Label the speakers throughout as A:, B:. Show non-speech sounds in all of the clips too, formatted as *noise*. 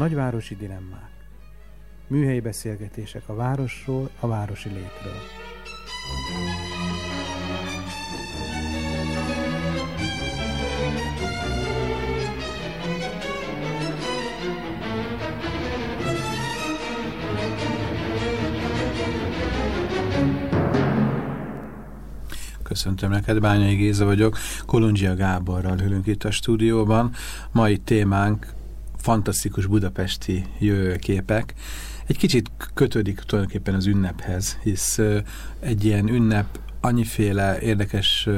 A: Nagyvárosi dilemmák. Műhelyi beszélgetések a városról, a városi létről. Köszöntöm neked, Bányai Géza vagyok. Kolundzsia Gáborral ülünk itt a stúdióban. Mai témánk fantasztikus budapesti jövőképek. Egy kicsit kötődik tulajdonképpen az ünnephez, hisz egy ilyen ünnep annyiféle érdekes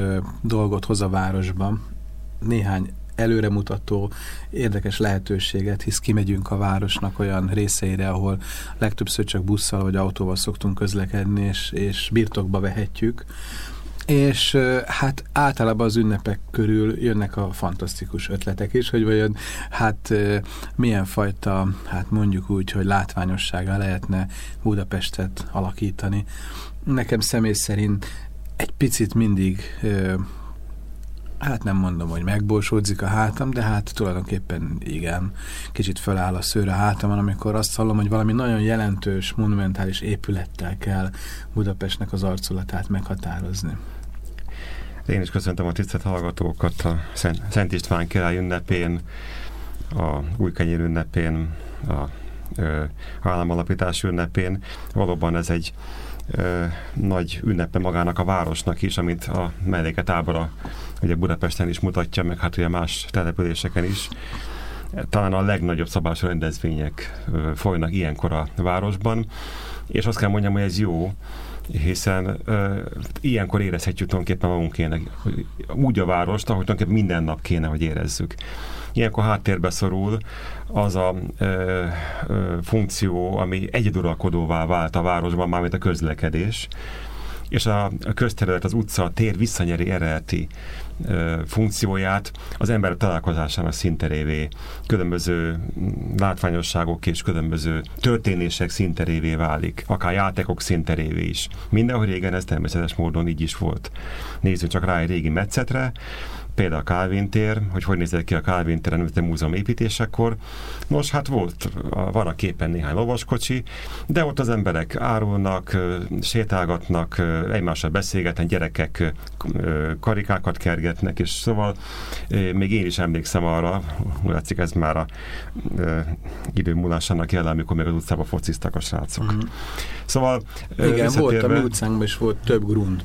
A: dolgot hoz a városban, néhány előremutató, érdekes lehetőséget, hisz kimegyünk a városnak olyan részeire, ahol legtöbbször csak busszal vagy autóval szoktunk közlekedni, és, és birtokba vehetjük és hát általában az ünnepek körül jönnek a fantasztikus ötletek is, hogy vajon hát milyen fajta, hát mondjuk úgy, hogy látványossága lehetne Budapestet alakítani. Nekem személy szerint egy picit mindig hát nem mondom, hogy megborsódzik a hátam, de hát tulajdonképpen igen, kicsit föláll a szőre a hátamon, amikor azt hallom, hogy valami nagyon jelentős, monumentális épülettel kell Budapestnek az arculatát meghatározni.
B: Én is köszöntöm a tisztelt hallgatókat a Szent, István király ünnepén, a Újkenyér ünnepén, a ö, államalapítás ünnepén. Valóban ez egy ö, nagy ünnepe magának a városnak is, amit a melléket ábra ugye Budapesten is mutatja, meg hát ugye más településeken is. Talán a legnagyobb szabású rendezvények folynak ilyenkor a városban, és azt kell mondjam, hogy ez jó, hiszen ö, ilyenkor érezhetjük tulajdonképpen magunkének úgy a várost, ahogy tulajdonképpen minden nap kéne, hogy érezzük. Ilyenkor háttérbe szorul az a ö, ö, funkció, ami egyeduralkodóvá vált a városban, mármint a közlekedés, és a, a közterület, az utca, a tér visszanyeri eredeti funkcióját az ember találkozásának szinterévé, különböző látványosságok és különböző történések szinterévé válik, akár játékok szinterévé is. Mindenhol régen ez természetes módon így is volt. Nézzük csak rá egy régi metszetre, például a Calvin tér, hogy hogy nézett ki a Calvin téren a múzeum építésekor. Nos, hát volt, van a képen néhány lovaskocsi, de ott az emberek árulnak, sétálgatnak, egymással beszélgetnek, gyerekek karikákat kergetnek, és szóval még én is emlékszem arra, látszik ez már a idő múlásának jelen, amikor még az utcában fociztak a srácok. Mm. Szóval
A: Igen, volt a mi utcánkban is volt több grund.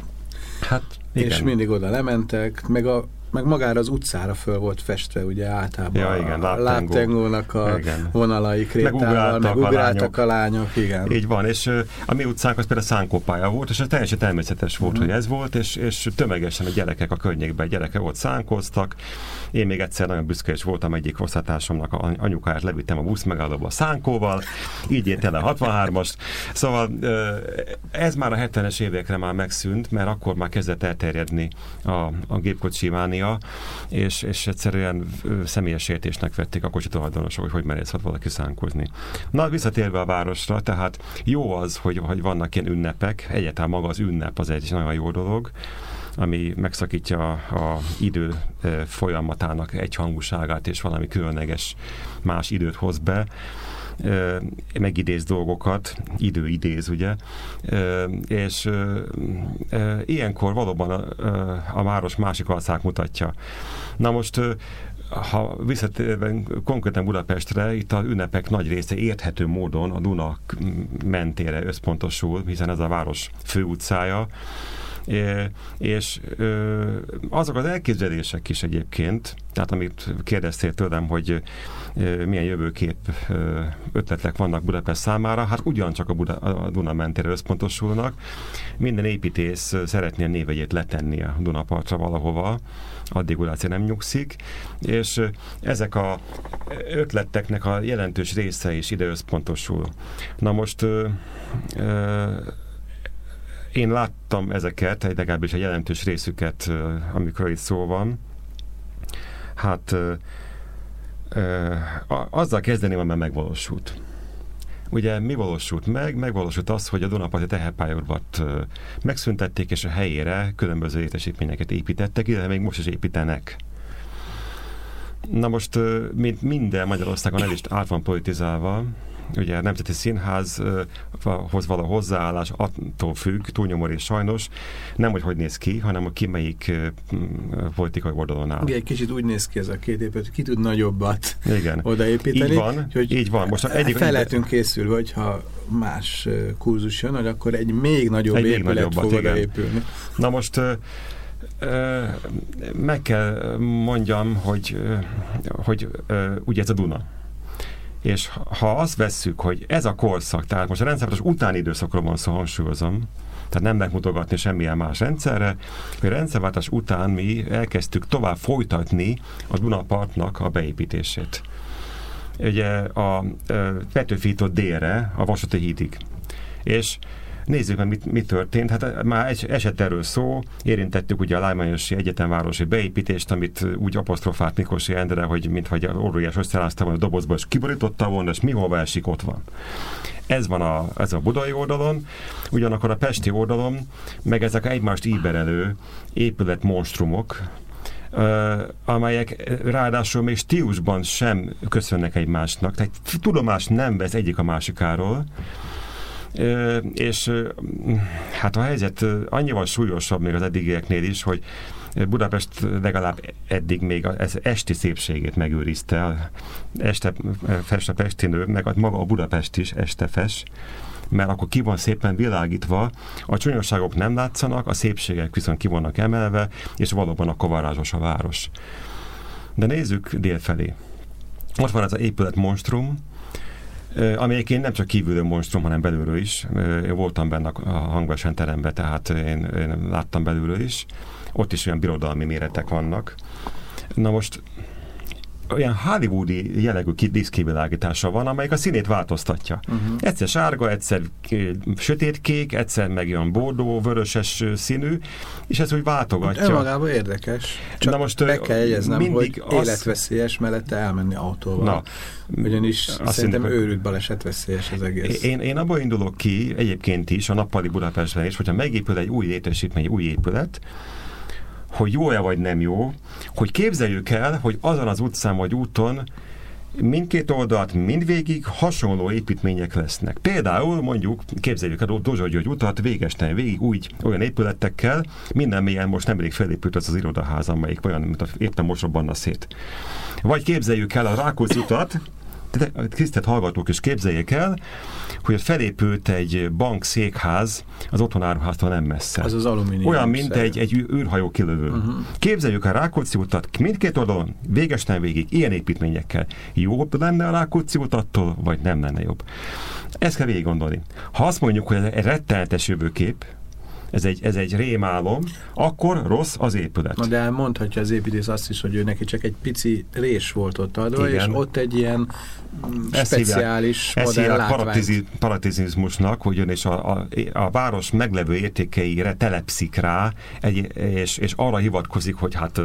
A: Hát igen. És mindig oda lementek, meg a meg magára az utcára föl volt festve, ugye általában
B: ja, igen,
A: a láttengónak a igen. vonalai krétával, meg ugráltak a, a lányok, igen.
B: Így van, és a mi utcánk az például szánkópálya volt, és ez teljesen természetes volt, mm. hogy ez volt, és, és tömegesen a gyerekek a környékben, gyerekek ott szánkoztak. Én még egyszer nagyon büszke is voltam egyik osztatásomnak, a anyukáját levittem a busz megállóba a szánkóval, így ért el a 63-ast. Szóval ez már a 70-es évekre már megszűnt, mert akkor már kezdett elterjedni a, a gépkocsi mánia, és, és egyszerűen személyes értésnek vették a kocsi tulajdonosok, hogy hogy merészhet valaki szánkozni. Na, visszatérve a városra, tehát jó az, hogy, hogy vannak ilyen ünnepek, egyáltalán maga az ünnep az egy nagyon jó dolog, ami megszakítja a idő folyamatának egyhangúságát, és valami különleges más időt hoz be megidéz dolgokat, idő idéz, ugye, és ilyenkor valóban a, a város másik arcát mutatja. Na most ha visszatérve konkrétan Budapestre, itt a ünnepek nagy része érthető módon a Duna mentére összpontosul, hiszen ez a város főutcája, és azok az elképzelések is egyébként, tehát amit kérdeztél tőlem, hogy milyen jövőkép ötletek vannak Budapest számára, hát ugyancsak a, Buda, a Duna mentére összpontosulnak. Minden építész szeretné a névegyét letenni a Dunapartra valahova, addig Uláci nem nyugszik, és ezek a ötleteknek a jelentős része is ide összpontosul. Na most én láttam ezeket, legalábbis a jelentős részüket, amikor itt szó van. Hát azzal kezdeném, amely megvalósult. Ugye mi valósult meg? Megvalósult az, hogy a Dunaparti teherpályaudvat megszüntették, és a helyére különböző létesítményeket építettek, illetve még most is építenek. Na most, mint minden Magyarországon el is át van politizálva, ugye a Nemzeti Színházhoz való hozzáállás attól függ, túlnyomó és sajnos, nem hogy hogy néz ki, hanem hogy ki melyik politikai oldalon áll.
A: Igen, egy kicsit úgy néz ki ez a két épület, ki tud nagyobbat
B: Igen.
A: odaépíteni.
B: Így van, hogy így van.
A: Most egyik, fel lehetünk készülve, hogyha más kurzus jön, hogy akkor egy még nagyobb egy épület még nagyobbat, fog odaépülni.
B: Na most meg kell mondjam, hogy, hogy ugye ez a Duna és ha azt vesszük, hogy ez a korszak, tehát most a rendszerváltás utáni időszakról van szó, hangsúlyozom, tehát nem megmutogatni semmilyen más rendszerre, a rendszerváltás után mi elkezdtük tovább folytatni a Dunapartnak a beépítését. Ugye a Petőfitól délre, a Vasati hídig. És Nézzük meg, mit, mit történt. Hát már esett erről szó, érintettük ugye a Lájmányosi Egyetemvárosi beépítést, amit úgy apostrofált Mikosi Endre, hogy mintha egy óriás összelázta volna a dobozba, és kiborította volna, és mi hova esik, ott van. Ez van a, ez a budai oldalon, ugyanakkor a pesti oldalon, meg ezek egymást íberelő épület monstrumok, Uh, amelyek ráadásul még stílusban sem köszönnek egymásnak, tehát tudomást nem vesz egyik a másikáról, és hát a helyzet annyival súlyosabb még az eddigieknél is, hogy Budapest legalább eddig még az esti szépségét megőrizte. Este fest a pestinő, meg maga a Budapest is este fes, mert akkor ki van szépen világítva, a csúnyosságok nem látszanak, a szépségek viszont ki vannak emelve, és valóban a kovarázsos a város. De nézzük délfelé. Ott van ez az épület monstrum, ami egyébként nem csak kívülről monstrum, hanem belülről is. Én voltam benne a hangversenyteremben, tehát én, én láttam belülről is. Ott is olyan birodalmi méretek vannak. Na most olyan hollywoodi jellegű diszkivilágítása van, amelyik a színét változtatja. Uh-huh. Egyszer sárga, egyszer sötétkék, egyszer meg olyan bordó, vöröses színű, és ez úgy váltogatja.
A: Önmagában érdekes. Csak Na most meg kell jegyeznem, mindig hogy az... életveszélyes mellette elmenni autóval. Na, Ugyanis azt szerintem szinte, őrült baleset veszélyes az egész.
B: Én, én abban indulok ki, egyébként is, a nappali Budapestben is, hogyha megépül egy új létesítmény, egy új épület, hogy jó-e vagy nem jó, hogy képzeljük el, hogy azon az utcán vagy úton mindkét oldalt mindvégig hasonló építmények lesznek. Például mondjuk képzeljük el a Dozsa György utat végesten végig úgy olyan épületekkel, minden mélyen most nemrég felépült az az irodaház, amelyik olyan, mint a, éppen most robbanna szét. Vagy képzeljük el a Rákóczi utat, tisztelt hallgatók is képzeljék el, hogy felépült egy bank székház az otthonáruháztól nem messze.
A: Az az alumínium.
B: Olyan, mint egy, egy űrhajó kilövő. Uh-huh. Képzeljük a Rákóczi utat mindkét oldalon, végesen végig, ilyen építményekkel. Jobb lenne a Rákóczi utattól, vagy nem lenne jobb? Ezt kell végig gondolni. Ha azt mondjuk, hogy ez egy rettenetes jövőkép, ez egy, ez egy rémálom, akkor rossz az épület.
A: Na de mondhatja az építész azt is, hogy ő neki csak egy pici rés volt ott adva, Igen. és ott egy ilyen ezt speciális
B: hívják, modern ezt paratizi, paratizizmusnak, ugyanis a, a, a város meglevő értékeire telepszik rá, egy, és, és arra hivatkozik, hogy hát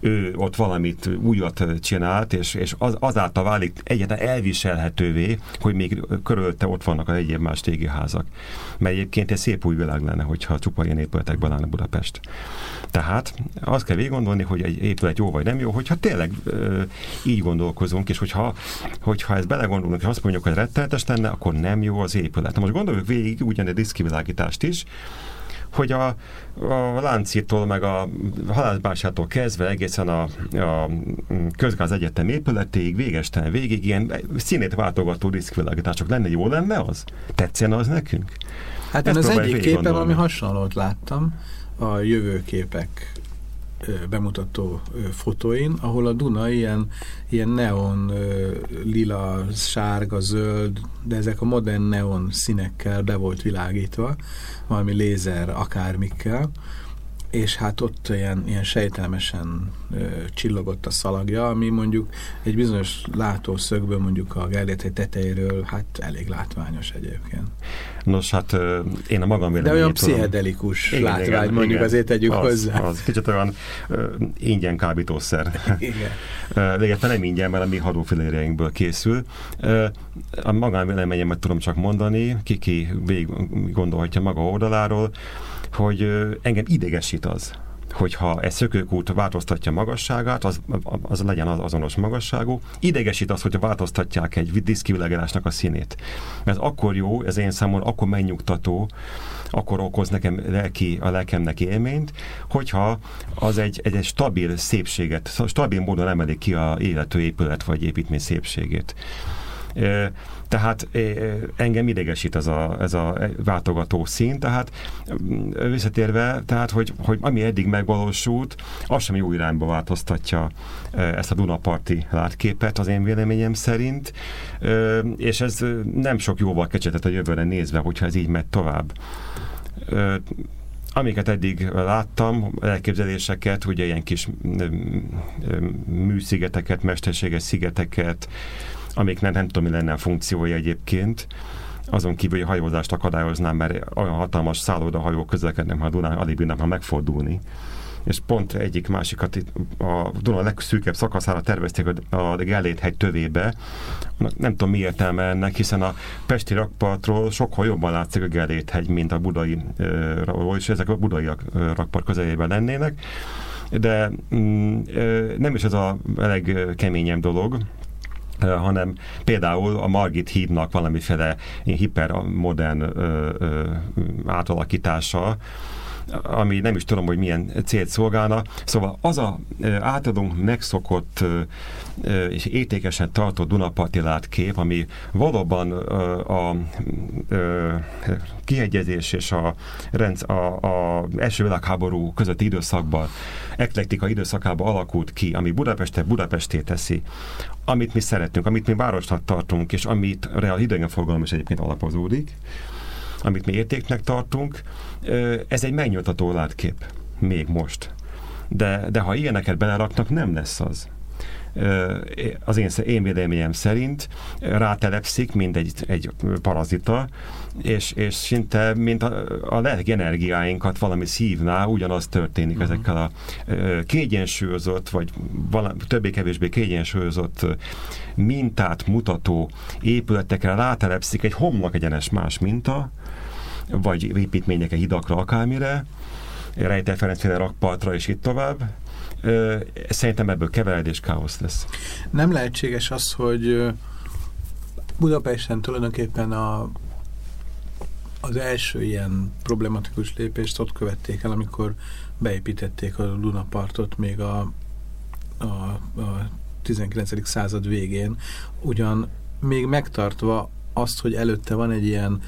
B: ő ott valamit újat csinált, és, és az, azáltal válik egyetlen elviselhetővé, hogy még körülte ott vannak az egyéb más régi házak. Mert egyébként egy szép új világ lenne, hogyha csupa ilyen Budapest. Tehát azt kell végig hogy egy épület jó vagy nem jó, hogyha tényleg ö, így gondolkozunk, és hogyha, hogyha ezt belegondolunk, és azt mondjuk, hogy rettenetes lenne, akkor nem jó az épület. Na most gondoljuk végig ugyan a diszkivilágítást is, hogy a, a láncítól, meg a halászbásától kezdve egészen a, a közgáz egyetem épületéig, végestelen végig ilyen színét váltogató diszkvilágítások lenne, jó lenne az? Tetszene az nekünk?
A: Hát én az egyik képen ami hasonlót láttam, a jövőképek bemutató fotóin, ahol a Duna ilyen, ilyen neon lila, sárga, zöld, de ezek a modern neon színekkel be volt világítva, valami lézer akármikkel, és hát ott ilyen, ilyen sejtelmesen ö, csillogott a szalagja, ami mondjuk egy bizonyos látószögből, mondjuk a Gellért tetejéről, hát elég látványos egyébként.
B: Nos, hát én a magam
A: véleményét De olyan pszichedelikus igen, látvány, igen, mondjuk igen, azért tegyük
B: az,
A: hozzá.
B: Az, kicsit olyan uh, ingyen kábítószer. Igen. uh, nem ingyen, mert a mi hadófilérjeinkből készül. Uh, a magam véleményemet tudom csak mondani, kiki végig gondolhatja maga oldaláról, hogy engem idegesít az, hogyha egy szökőkút változtatja magasságát, az, az legyen az azonos magasságú. Idegesít az, hogyha változtatják egy diszkivilágításnak a színét. Ez akkor jó, ez én számomra akkor megnyugtató, akkor okoz nekem lelki, a lelkemnek élményt, hogyha az egy, egy, egy stabil szépséget, stabil módon emelik ki a élető épület vagy építmény szépségét. Tehát engem idegesít ez a, ez a váltogató szín, tehát visszatérve, tehát hogy, hogy ami eddig megvalósult, az sem jó irányba változtatja ezt a Dunaparti látképet az én véleményem szerint, és ez nem sok jóval kecsetet a jövőre nézve, hogyha ez így megy tovább. Amiket eddig láttam, elképzeléseket, ugye ilyen kis műszigeteket, mesterséges szigeteket, amiknek nem tudom, mi lenne a funkciója egyébként, azon kívül, hogy a hajózást akadályoznám, mert olyan hatalmas szállódahajó közlekednek, a Dunán alig bírnak megfordulni és pont egyik másikat a Duna legszűkebb szakaszára tervezték a Gellét hegy tövébe. Nem tudom mi értelme ennek, hiszen a Pesti rakpartról sokkal jobban látszik a Gellét hegy, mint a budai, és ezek a budai rakpart közelében lennének. De mm, nem is ez a legkeményebb dolog, hanem például a Margit hídnak valamiféle hipermodern átalakítása, ami nem is tudom, hogy milyen célt szolgálna. Szóval az a általunk megszokott és értékesen tartott Dunaparti látkép, ami valóban a, a, a kihegyezés és a, rendsz, a, a első világháború közötti időszakban, eklektika időszakában alakult ki, ami Budapestet Budapesté teszi, amit mi szeretünk, amit mi városnak tartunk, és amit reál idegenforgalom is egyébként alapozódik, amit mi értéknek tartunk, ez egy megnyugtató látkép még most. De, de ha ilyeneket beleraknak, nem lesz az az én, én véleményem szerint rátelepszik, mint egy, egy parazita, és, és szinte, mint a, a lelki energiáinkat valami szívná, ugyanaz történik uh-huh. ezekkel a kiegyensúlyozott, vagy többé-kevésbé kiegyensúlyozott mintát mutató épületekre rátelepszik egy homlok egyenes más minta, vagy építményekre, hidakra, akármire, Rejtel Ferencféle rakpartra, és itt tovább. Szerintem ebből keveredés káosz lesz.
A: Nem lehetséges az, hogy Budapesten tulajdonképpen a, az első ilyen problematikus lépést ott követték el, amikor beépítették a Dunapartot még a, a, a 19. század végén, ugyan még megtartva azt, hogy előtte van egy ilyen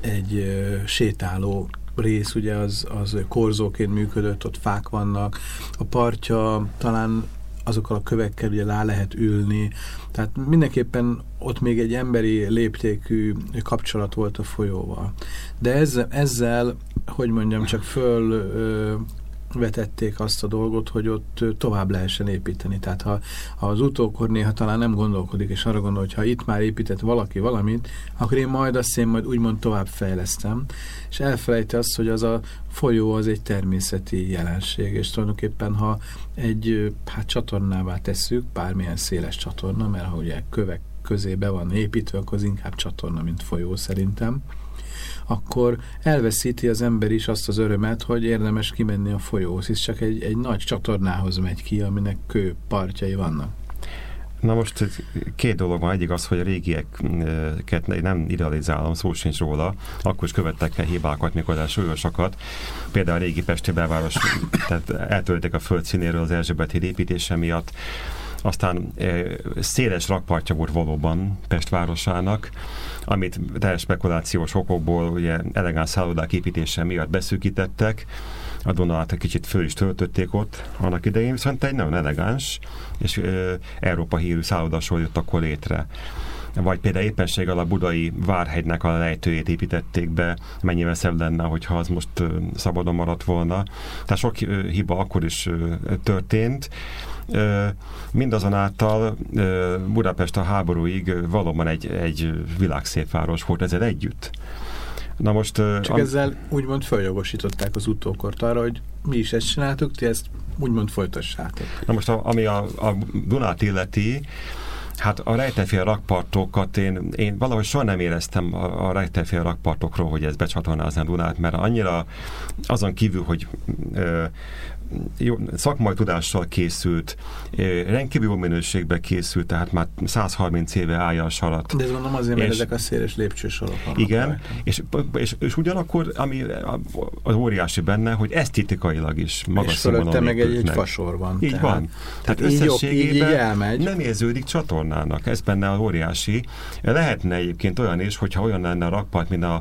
A: egy sétáló rész, ugye az, az korzóként működött, ott fák vannak, a partja talán azokkal a kövekkel ugye lá lehet ülni, tehát mindenképpen ott még egy emberi léptékű kapcsolat volt a folyóval. De ezzel, ezzel hogy mondjam, csak föl vetették azt a dolgot, hogy ott tovább lehessen építeni. Tehát ha, ha az utókor néha talán nem gondolkodik, és arra gondol, hogy ha itt már épített valaki valamit, akkor én majd azt én majd úgymond tovább fejlesztem, és elfelejti azt, hogy az a folyó az egy természeti jelenség, és tulajdonképpen ha egy hát csatornává tesszük, bármilyen széles csatorna, mert ha ugye kövek közé be van építve, akkor az inkább csatorna, mint folyó szerintem, akkor elveszíti az ember is azt az örömet, hogy érdemes kimenni a folyóhoz, hisz csak egy, egy nagy csatornához megy ki, aminek kő partjai vannak.
B: Na most két dolog van. Egyik az, hogy a régieket nem idealizálom, szó sincs róla. Akkor is követtek el hibákat, mikor el súlyosakat. Például a régi Pesti belváros *clears throat* tehát eltölték a földszínéről az Erzsébet építése miatt aztán széles rakpartja volt valóban Pest városának, amit teljes spekulációs okokból ugye elegáns szállodák építése miatt beszűkítettek, a Donát egy kicsit föl is töltötték ott annak idején, viszont egy nagyon elegáns és e, Európa hírű szállodasról jött akkor létre vagy például éppenséggel a budai Várhegynek a lejtőjét építették be, mennyivel szebb lenne, hogyha az most szabadon maradt volna. Tehát sok hiba akkor is történt. Mindazonáltal Budapest a háborúig valóban egy, egy világszép város volt ezzel együtt.
A: Na most, Csak am... ezzel úgymond feljogosították az utókort arra, hogy mi is ezt csináltuk, ti ezt úgymond folytassátok.
B: Na most, a, ami a, a Dunát illeti, Hát a rejtefél rakpartokat én, én valahogy soha nem éreztem a, a rejtefél rakpartokról, hogy ez becsatornázna a Dunát, mert annyira azon kívül, hogy ö, jó, szakmai tudással készült, rendkívül jó minőségben készült, tehát már 130 éve állja a sarat.
A: De ez mondom azért, mert és, ezek a széles lépcsősorok
B: Igen, és, és, és ugyanakkor, ami az óriási benne, hogy esztétikailag is magas
A: színvonalon meg egy, egy fasor van.
B: Így tehát, van. Tehát, tehát összességében így, így nem érződik csatornának. Ez benne az óriási. Lehetne egyébként olyan is, hogyha olyan lenne a rakpart, mint a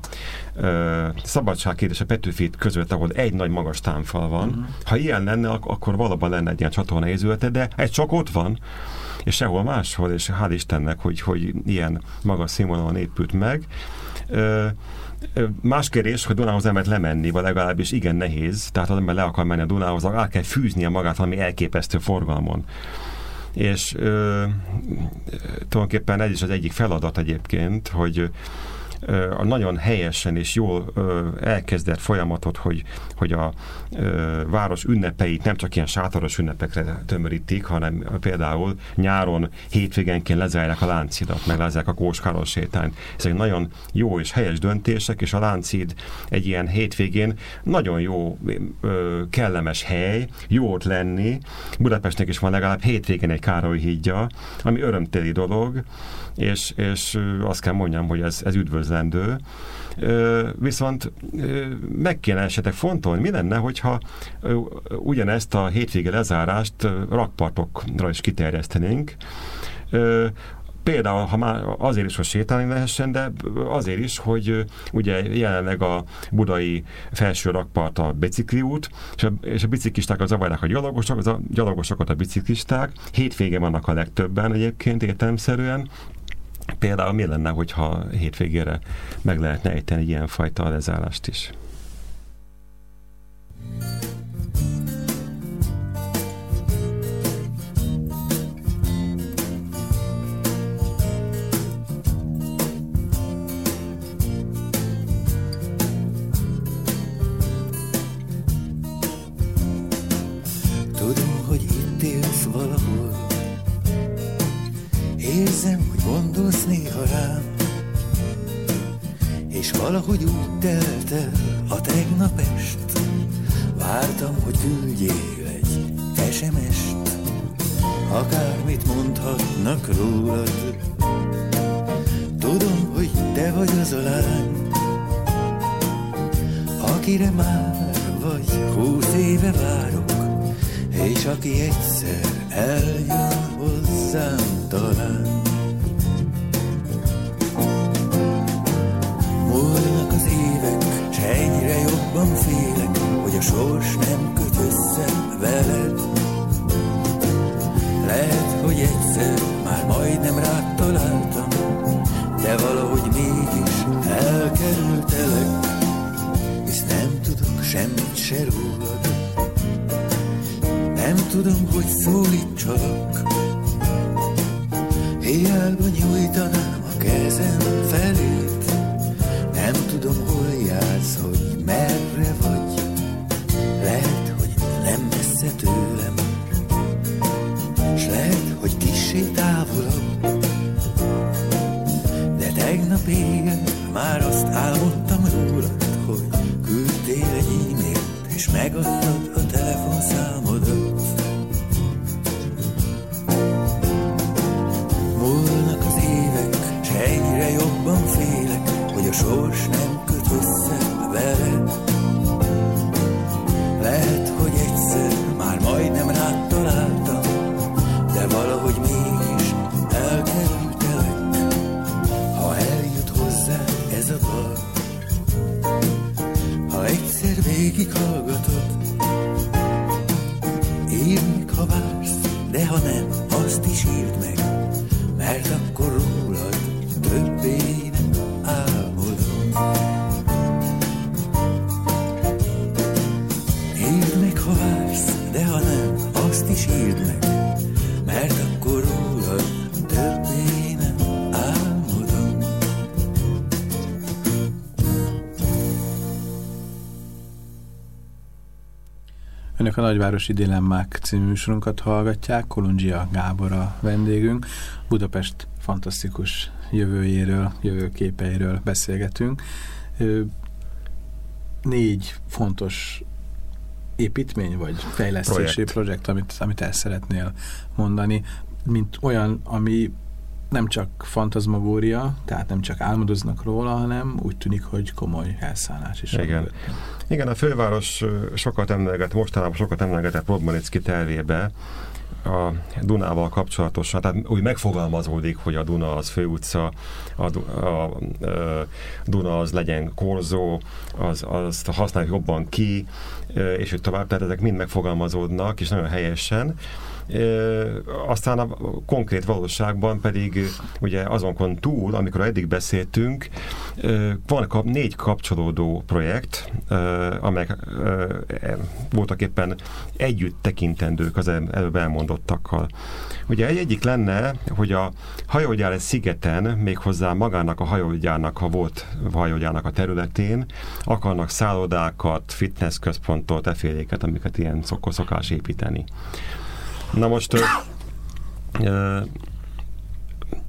B: Szabadságkét és a Petőfit között, ahol egy nagy magas támfal van. Uh-huh. Ha ilyen lenne, ak- akkor valóban lenne egy ilyen csatorna ézülete, de egy csak ott van, és sehol máshol, és hál' Istennek, hogy, hogy ilyen magas színvonalon épült meg. Ö, Más kérdés, hogy Dunához nem lehet lemenni, vagy legalábbis igen nehéz, tehát az ember le akar menni a Dunához, el kell fűznie magát valami elképesztő forgalmon. És ö, tulajdonképpen ez is az egyik feladat egyébként, hogy a nagyon helyesen és jól elkezdett folyamatot, hogy, hogy a város ünnepeit nem csak ilyen sátoros ünnepekre tömörítik, hanem például nyáron hétvégenként lezárják a láncidat, meg lezárják a Kóskáros sétányt. Ezek nagyon jó és helyes döntések, és a láncid egy ilyen hétvégén nagyon jó, kellemes hely, jó ott lenni. Budapestnek is van legalább hétvégén egy Károly hídja, ami örömteli dolog, és, és azt kell mondjam, hogy ez, ez üdvözlendő. Viszont meg kéne esetek fontolni, mi lenne, hogyha ugyanezt a hétvége lezárást rakpartokra is kiterjesztenénk, Például, ha már azért is, hogy sétálni lehessen, de azért is, hogy ugye jelenleg a budai felső rakpart a bicikliút, és a, és a biciklistákat zavarják a gyalogosok, a gyalogosokat a biciklisták. Hétvége vannak a legtöbben egyébként értelemszerűen, Például mi lenne, hogyha hétvégére meg lehetne ejteni ilyenfajta lezárást is?
C: Valahogy úgy telt el a tegnap est, Vártam, hogy küldjél egy SMS-t, Akármit mondhatnak rólad. Tudom, hogy te vagy az a lány, Akire már vagy húsz éve várok, És aki egyszer
A: Nagyvárosi Dilemmák című műsorunkat hallgatják, Kolundzsia Gábor a vendégünk, Budapest fantasztikus jövőjéről, jövőképeiről beszélgetünk. Négy fontos építmény vagy fejlesztési projekt, projekt amit, amit el szeretnél mondani, mint olyan, ami nem csak fantazmagória, tehát nem csak álmodoznak róla, hanem úgy tűnik, hogy komoly elszállás is.
B: Igen. Igen, a főváros sokat emleget, mostanában sokat emlegetett Podmanicki tervébe, a Dunával kapcsolatosan, tehát úgy megfogalmazódik, hogy a Duna az főutca, a, a, a, a Duna az legyen korzó, az, azt használjuk jobban ki, és úgy tovább, tehát ezek mind megfogalmazódnak, és nagyon helyesen. Aztán a konkrét valóságban pedig ugye azonkon túl, amikor eddig beszéltünk, van kap, négy kapcsolódó projekt, amelyek voltak éppen együtt tekintendők az előbb elmondottakkal. Ugye egy egyik lenne, hogy a hajógyár szigeten, méghozzá magának a hajógyárnak, ha volt hajógyárnak a területén, akarnak szállodákat, fitnessközpontot, eféléket, amiket ilyen szokás építeni. Na most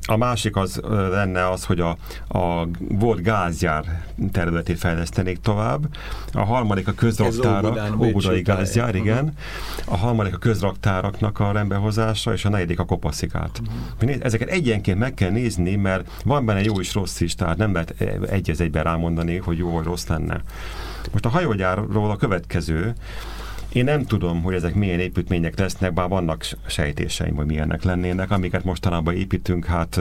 B: a másik az lenne az, hogy a, a volt gázgyár területét fejlesztenék tovább. A harmadik a közraktárak, óbudai gázgyár, igen. Uh-huh. A harmadik a közraktáraknak a rendbehozása, és a negyedik a kopaszikát. Uh-huh. Ezeket egyenként meg kell nézni, mert van benne jó és rossz is, tehát nem lehet egy egyben rámondani, hogy jó vagy rossz lenne. Most a hajógyárról a következő, én nem tudom, hogy ezek milyen építmények lesznek, bár vannak sejtéseim, hogy milyenek lennének, amiket mostanában építünk, hát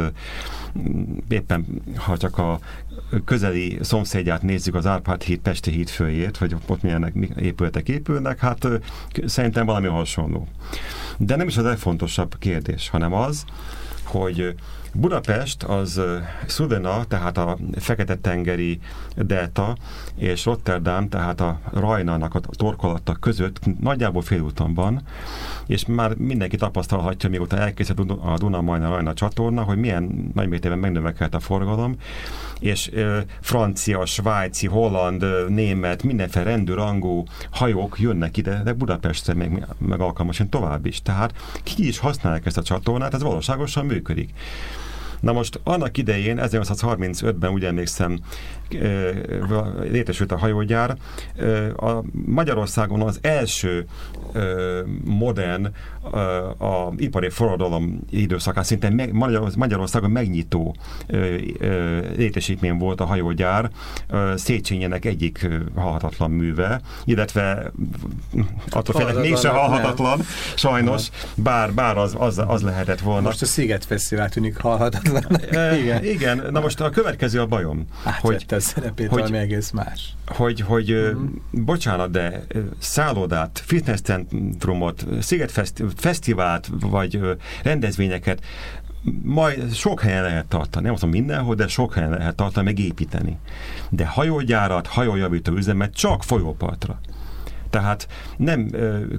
B: éppen, ha csak a közeli szomszédját nézzük, az Árpád híd, Pesti híd följét, hogy ott milyenek épületek épülnek, hát szerintem valami hasonló. De nem is az legfontosabb kérdés, hanem az, hogy Budapest az Szudena, tehát a Fekete-tengeri delta, és Rotterdam, tehát a Rajnának a torkolata között nagyjából félúton van, és már mindenki tapasztalhatja, mióta elkészült a Duna-Majna-Rajna csatorna, hogy milyen nagymértékben megnövekedett a forgalom, és ö, francia, svájci, holland, ö, német, mindenféle rendőrangú hajók jönnek ide, de Budapestre meg, meg alkalmasan tovább is. Tehát ki is használják ezt a csatornát, ez valóságosan működik. Na most annak idején, 1835-ben úgy emlékszem, létesült a hajógyár. A Magyarországon az első modern a ipari forradalom időszakán szinte meg, Magyarországon megnyitó létesítmény volt a hajógyár, Széchenyinek egyik halhatatlan műve, illetve attól félek mégse halhatatlan, nem. sajnos, bár, bár az, az, az lehetett volna.
A: Most a Sziget Fesztivál tűnik halhatatlan. *laughs*
B: igen. igen, na most a következő a bajom.
A: hogy, a szerepét hogy, valami egész más.
B: Hogy, hogy mm. bocsánat, de szállodát, fitnesscentrumot, szigetfesztivált, vagy rendezvényeket majd sok helyen lehet tartani, nem azt mondom mindenhol, de sok helyen lehet tartani, meg építeni. De hajógyárat, hajójavító üzemet csak folyópartra. Tehát nem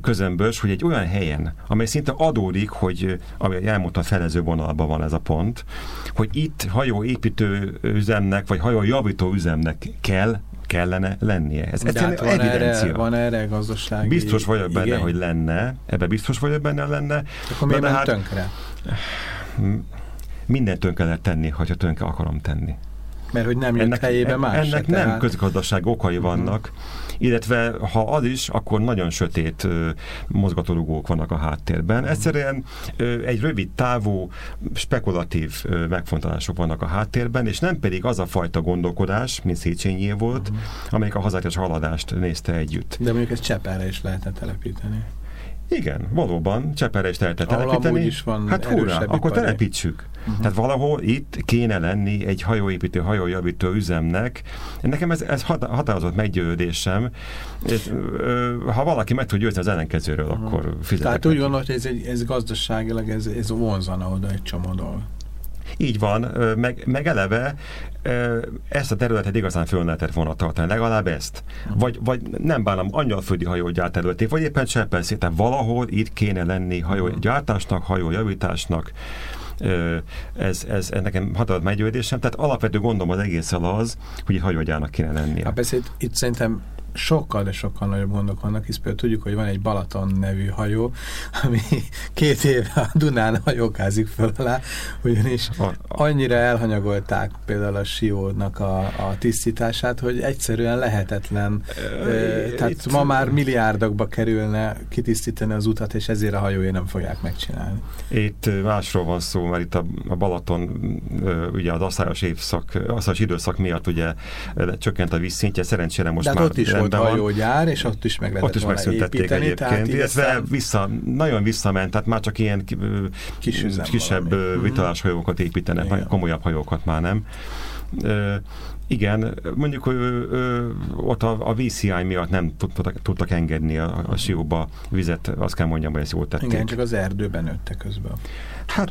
B: közömbös, hogy egy olyan helyen, amely szinte adódik, hogy, ami elmondtam, felező vonalban van ez a pont, hogy itt hajóépítő üzemnek, vagy hajójavító üzemnek kell kellene lennie. Ez egyszerűen hát
A: van evidencia. Erre, van erre gazdasági...
B: Biztos vagyok benne, igen. hogy lenne. Ebben biztos vagyok benne, lenne.
A: Akkor miért hát, tönkre?
B: Minden tönkre lehet tenni, ha tönkre akarom tenni.
A: Mert hogy nem jött ennek, helyébe más.
B: Ennek nem tehát... közgazdaság okai mhm. vannak, uh-huh. Illetve ha az is, akkor nagyon sötét mozgatórugók vannak a háttérben. Uh-huh. Egyszerűen egy rövid távú, spekulatív megfontolások vannak a háttérben, és nem pedig az a fajta gondolkodás, mint Széchenyé volt, uh-huh. amelyik a hazátos haladást nézte együtt.
A: De mondjuk ezt Csepelre is lehetne telepíteni.
B: Igen, valóban, Csepere is lehetett telepíteni.
A: is van
B: hát hurrá, akkor
A: ipari.
B: telepítsük. Uh-huh. Tehát valahol itt kéne lenni egy hajóépítő, hajójavító üzemnek. Nekem ez, ez hat- határozott meggyőződésem. És, ö, Ha valaki meg tud győzni az ellenkezőről, uh-huh. akkor fizetek.
A: Tehát úgy gondolod, hogy ez, egy, ez gazdaságilag ez, ez vonzana oda egy csomó dolog.
B: Így van, meg, meg eleve ezt a területet igazán föl lehetett volna tartani, legalább ezt. Vagy, vagy nem bánom, angyalföldi hajógyár területét, vagy éppen Csepel tehát valahol itt kéne lenni hajógyártásnak, hajójavításnak, ez, ez, ez nekem határozott meggyőződésem, tehát alapvető gondom az egészen az, hogy itt hajógyárnak kéne lennie.
A: Hát persze itt, itt szerintem sokkal, de sokkal nagyobb gondok vannak, hisz például tudjuk, hogy van egy Balaton nevű hajó, ami két éve a Dunán hajókázik föl alá, ugyanis annyira elhanyagolták például a Siónak a, a tisztítását, hogy egyszerűen lehetetlen. Ö, tehát
B: itt-
A: ma már milliárdokba kerülne kitisztítani az utat, és ezért a hajója nem fogják megcsinálni.
B: Itt másról van szó, mert itt a, a Balaton ugye az asszályos évszak, asszályos időszak miatt ugye csökkent a vízszintje, szerencsére most
A: De hát
B: már
A: ott is volt hajógyár, és ott is meg lehetett
B: Ott is megszüntették
A: építeni,
B: egyébként, illetve vissza, nagyon visszament, tehát már csak ilyen
A: Kis
B: kisebb
A: valami. Mhm.
B: vitalás hajókat építenek,
A: Igen.
B: Komolyabb hajókat már nem. Ö, igen, mondjuk ö, ö, ott a, a vízhiány miatt nem tudtak, tudtak engedni a, a sióba vizet, azt kell mondjam, hogy ezt jól tették.
A: Igen, csak az erdőben nőtte közben.
B: Hát,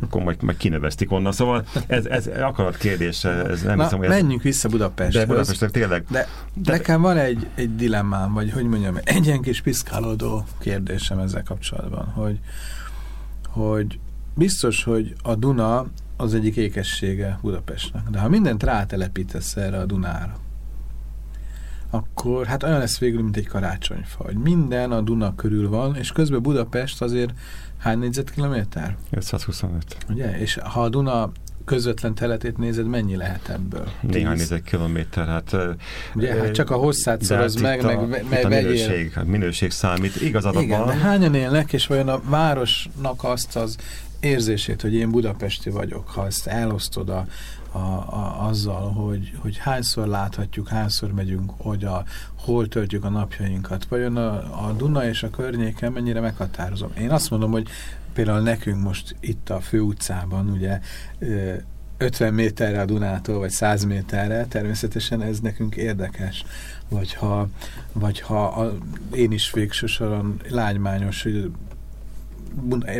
B: akkor majd, majd kineveztik onnan, szóval ez, ez akarat kérdése, ez nem
A: Na,
B: hiszem, hogy ez,
A: menjünk vissza Budapesthez.
B: de Budapesten tényleg,
A: De,
B: De-
A: nekem van egy, egy dilemmám, vagy hogy mondjam, egy ilyen kis piszkálódó kérdésem ezzel kapcsolatban, hogy, hogy biztos, hogy a Duna az egyik ékessége Budapestnek, de ha mindent rátelepítesz erre a Dunára, akkor hát olyan lesz végül, mint egy karácsonyfa, hogy minden a Duna körül van, és közben Budapest azért hány négyzetkilométer?
B: 525.
A: Ugye? És ha a Duna közvetlen teletét nézed, mennyi lehet ebből?
B: Néhány kilométer, hát...
A: Ugye, hát csak a hosszát szoroz
B: hát
A: meg, meg,
B: a,
A: meg, meg
B: a minőség, a minőség számít. Igazad
A: Igen,
B: van.
A: de hányan élnek, és vajon a városnak azt az érzését, hogy én budapesti vagyok, ha ezt elosztod a, a, a, azzal, hogy, hogy hányszor láthatjuk, hányszor megyünk oda, hol töltjük a napjainkat, vajon a, a Duna és a környéken mennyire meghatározom. Én azt mondom, hogy például nekünk most itt a főutcában, ugye ö, 50 méterre a Dunától, vagy 100 méterre, természetesen ez nekünk érdekes. Vagy ha, vagy ha a, én is végső lánymányos, hogy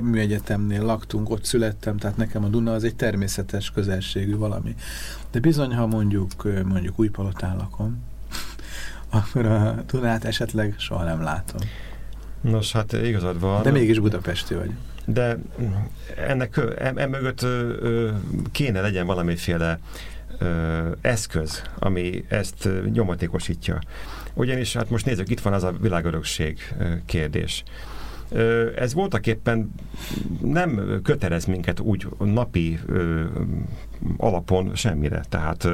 A: műegyetemnél laktunk, ott születtem, tehát nekem a Duna az egy természetes közelségű valami. De bizony, ha mondjuk, ö, mondjuk Újpalotán lakom, *laughs* akkor a Dunát esetleg soha nem látom.
B: Nos, hát igazad van.
A: De mégis budapesti vagy.
B: De mm, ennek em- emögött ö, kéne legyen valamiféle ö, eszköz, ami ezt nyomatékosítja. Ugyanis hát most nézzük, itt van az a világörökség kérdés. Ez voltak éppen nem kötelez minket úgy napi alapon semmire. Tehát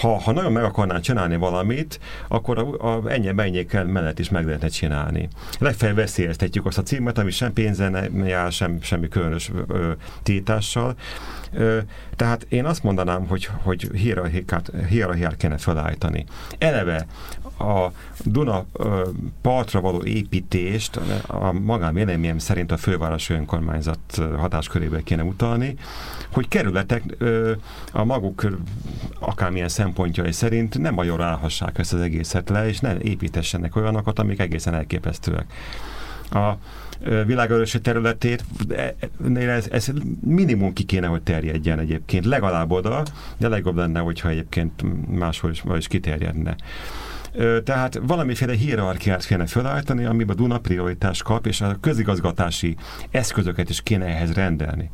B: ha, ha nagyon meg akarnánk csinálni valamit, akkor a, a ennyi mennyékkel mellett is meg lehetne csinálni. Legfeljebb veszélyeztetjük azt a címet, ami sem pénzen jár, sem, semmi különös ö, tiltással. Ö, tehát én azt mondanám, hogy, hogy hierarchiát, hierarchiát kéne felállítani. Eleve a Duna partra való építést a magán véleményem szerint a fővárosi önkormányzat hatáskörébe kéne utalni, hogy kerületek a maguk akármilyen szempontjai szerint nem majorálhassák ezt az egészet le, és ne építessenek olyanokat, amik egészen elképesztőek. A világörösi területét, e- e- ez, ez minimum ki kéne, hogy terjedjen egyébként, legalább oda, de legjobb lenne, hogyha egyébként máshol is, is kiterjedne. Tehát valamiféle hierarchiát kéne felállítani, amiben Duna prioritás kap, és a közigazgatási eszközöket is kéne ehhez rendelni.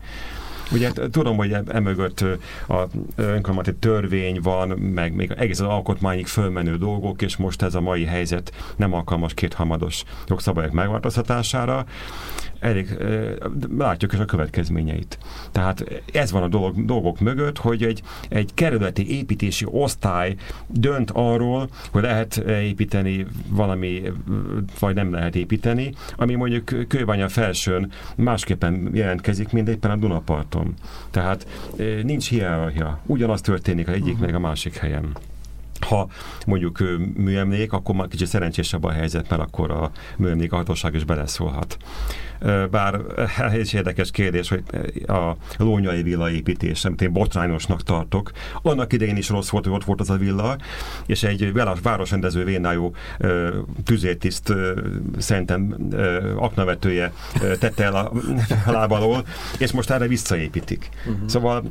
B: Ugye tudom, hogy emögött a önkormányzati törvény van, meg még egész az alkotmányig fölmenő dolgok, és most ez a mai helyzet nem alkalmas kétharmados jogszabályok megváltoztatására. Elég, látjuk is a következményeit. Tehát ez van a dolog, dolgok mögött, hogy egy, egy kerületi építési osztály dönt arról, hogy lehet építeni valami, vagy nem lehet építeni, ami mondjuk Kőbánya felsőn másképpen jelentkezik, mint éppen a Dunaparton. Tehát nincs hierarchia. Ugyanaz történik az egyik, meg a másik helyen. Ha mondjuk műemlék, akkor már kicsit szerencsésebb a helyzet, mert akkor a műemlék hatóság is beleszólhat. Bár ez is érdekes kérdés, hogy a lónyai villa építés, amit én botrányosnak tartok. Annak idején is rossz volt, hogy ott volt az a villa, és egy városrendező vénájú tüzértiszt szerintem aknavetője tette el a, *laughs* lábalól, és most erre visszaépítik. Uh-huh. Szóval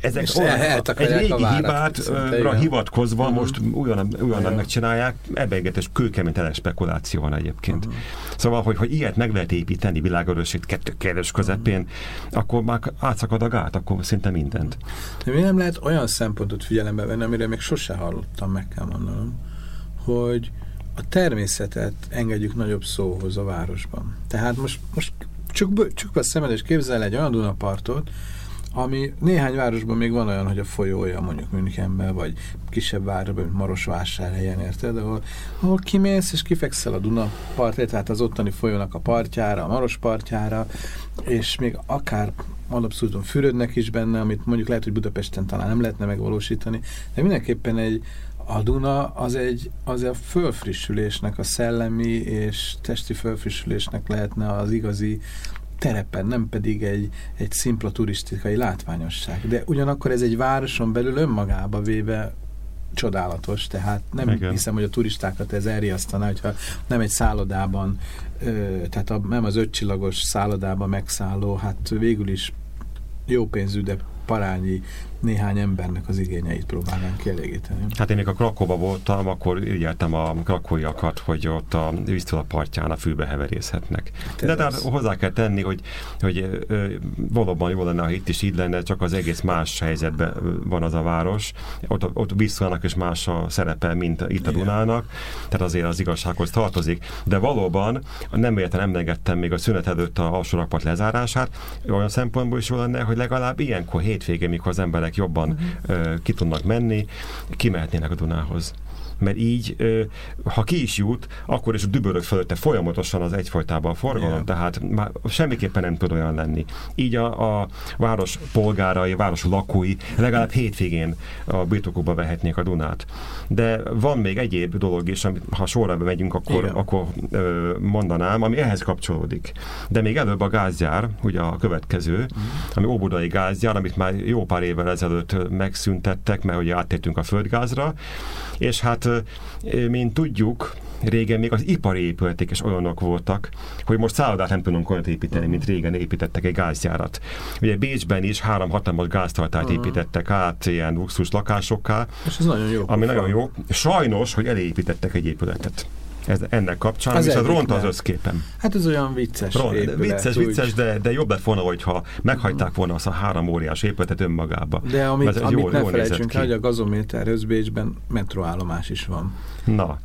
B: ezek olyan, egy régi hibátra hivatkozva uh-huh. most olyan, olyan megcsinálják, ebbe egyes kőkemény telespekuláció van egyébként. Uh-huh. Szóval, hogy, hogy ilyet meg lehet építeni világörösség kettő kérdés közepén, akkor már átszakad a gát, akkor szinte mindent.
A: De mi nem lehet olyan szempontot figyelembe venni, amire még sose hallottam, meg kell mondanom, hogy a természetet engedjük nagyobb szóhoz a városban. Tehát most, most csak, csak a szemed és képzel egy olyan Dunapartot, ami néhány városban még van olyan, hogy a folyója mondjuk Münchenben, vagy kisebb városban, mint Marosvásárhelyen, érted? Ahol, ahol kimész és kifekszel a Duna partra, tehát az ottani folyónak a partjára, a Maros partjára, és még akár alapszúton fürödnek is benne, amit mondjuk lehet, hogy Budapesten talán nem lehetne megvalósítani, de mindenképpen egy, a Duna az egy az a fölfrissülésnek, a szellemi és testi fölfrissülésnek lehetne az igazi terepen, nem pedig egy, egy szimpla turisztikai látványosság. De ugyanakkor ez egy városon belül önmagába véve csodálatos, tehát nem Igen. hiszem, hogy a turistákat ez elriasztaná, hogyha nem egy szállodában, ö, tehát a, nem az ötcsillagos szállodában megszálló, hát végül is jó pénzű, de parányi néhány embernek az igényeit próbálnánk kielégíteni.
B: Hát én még a Krakóba voltam, akkor ügyeltem a krakóiakat, hogy ott a Visztula partján a fülbe heverészhetnek. Hát De tehát hozzá kell tenni, hogy, hogy valóban jó lenne, ha itt is így lenne, csak az egész más helyzetben van az a város. Ott, ott Visztulának is más a szerepe, mint itt a Dunának, tehát azért az igazsághoz tartozik. De valóban nem értem emlegettem még a szünet előtt a alsó lezárását, olyan szempontból is jó lenne, hogy legalább ilyenkor hétvégén, mikor az emberek emberek jobban uh-huh. ki tudnak menni, kimehetnének a Dunához mert így, ha ki is jut, akkor is dübörög fölötte folyamatosan az egyfajtában a forgalom, yeah. tehát már semmiképpen nem tud olyan lenni. Így a, a város polgárai, a város lakói legalább hétvégén a birtokokba vehetnék a Dunát. De van még egyéb dolog is, amit ha sorra megyünk, akkor, Igen. akkor ö, mondanám, ami ehhez kapcsolódik. De még előbb a gázgyár, ugye a következő, mm. ami Óbudai gázgyár, amit már jó pár évvel ezelőtt megszüntettek, mert ugye áttértünk a földgázra, és hát, mint tudjuk, régen még az ipari épületek is olyanok voltak, hogy most szállodát nem tudunk olyat építeni, mint régen építettek egy gázgyárat. Ugye Bécsben is három hatalmas gáztartályt uh-huh. építettek át ilyen luxus lakásokká.
A: És ez nagyon jó.
B: Ami nagyon jó. Sajnos, hogy elépítettek egy épületet ez, ennek kapcsán, az viszont ront az összképem.
A: Hát ez olyan vicces Ront, épület,
B: Vicces, úgy. vicces, de, de jobb lett volna, hogyha meghagyták volna azt a három óriás épületet önmagába.
A: De amit, amit jól, ne felejtsünk el, hogy a gazométer Bécsben metroállomás is van.
B: Na,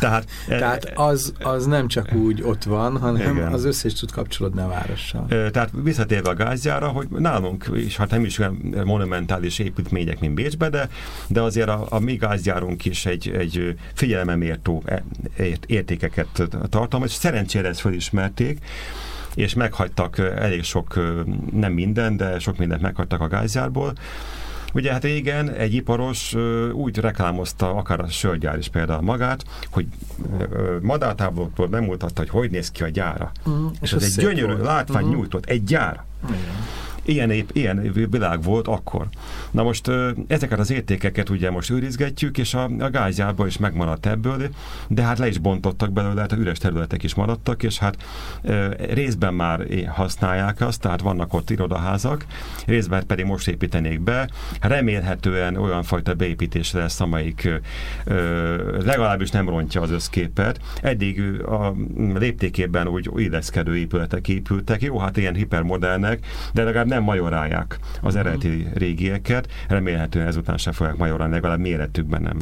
A: tehát... *laughs* tehát az, az nem csak úgy ott van, hanem igen. az összes tud kapcsolódni a várossal.
B: Tehát visszatérve a gázgyára, hogy nálunk is, hát nem is olyan monumentális építmények, mint Bécsbe, de, de azért a, a mi gázgyárunk is egy, egy figyelememértó e, értékeket tartalmaz, és szerencsére ezt felismerték, és meghagytak elég sok, nem minden, de sok mindent meghagytak a gázgyárból, Ugye hát régen egy iparos úgy reklámozta, akár a sörgyár is például magát, hogy madártáblóktól bemutatta, hogy hogy néz ki a gyára. Mm, és, ez egy gyönyörű látvány mm. nyújtott, egy gyár. Igen. Ilyen, épp, ilyen világ volt akkor. Na most ezeket az értékeket ugye most őrizgetjük, és a, a gázgyárban is megmaradt ebből, de hát le is bontottak belőle, hát a üres területek is maradtak, és hát részben már használják azt, tehát vannak ott irodaházak, részben pedig most építenék be. Remélhetően olyan fajta beépítés lesz, amelyik legalábbis nem rontja az összképet. Eddig a léptékében úgy illeszkedő épületek épültek, jó, hát ilyen hipermodernek, de legalább nem majorálják az mhm. eredeti régieket, remélhetően ezután sem fogják majorálni, legalább méretükben nem.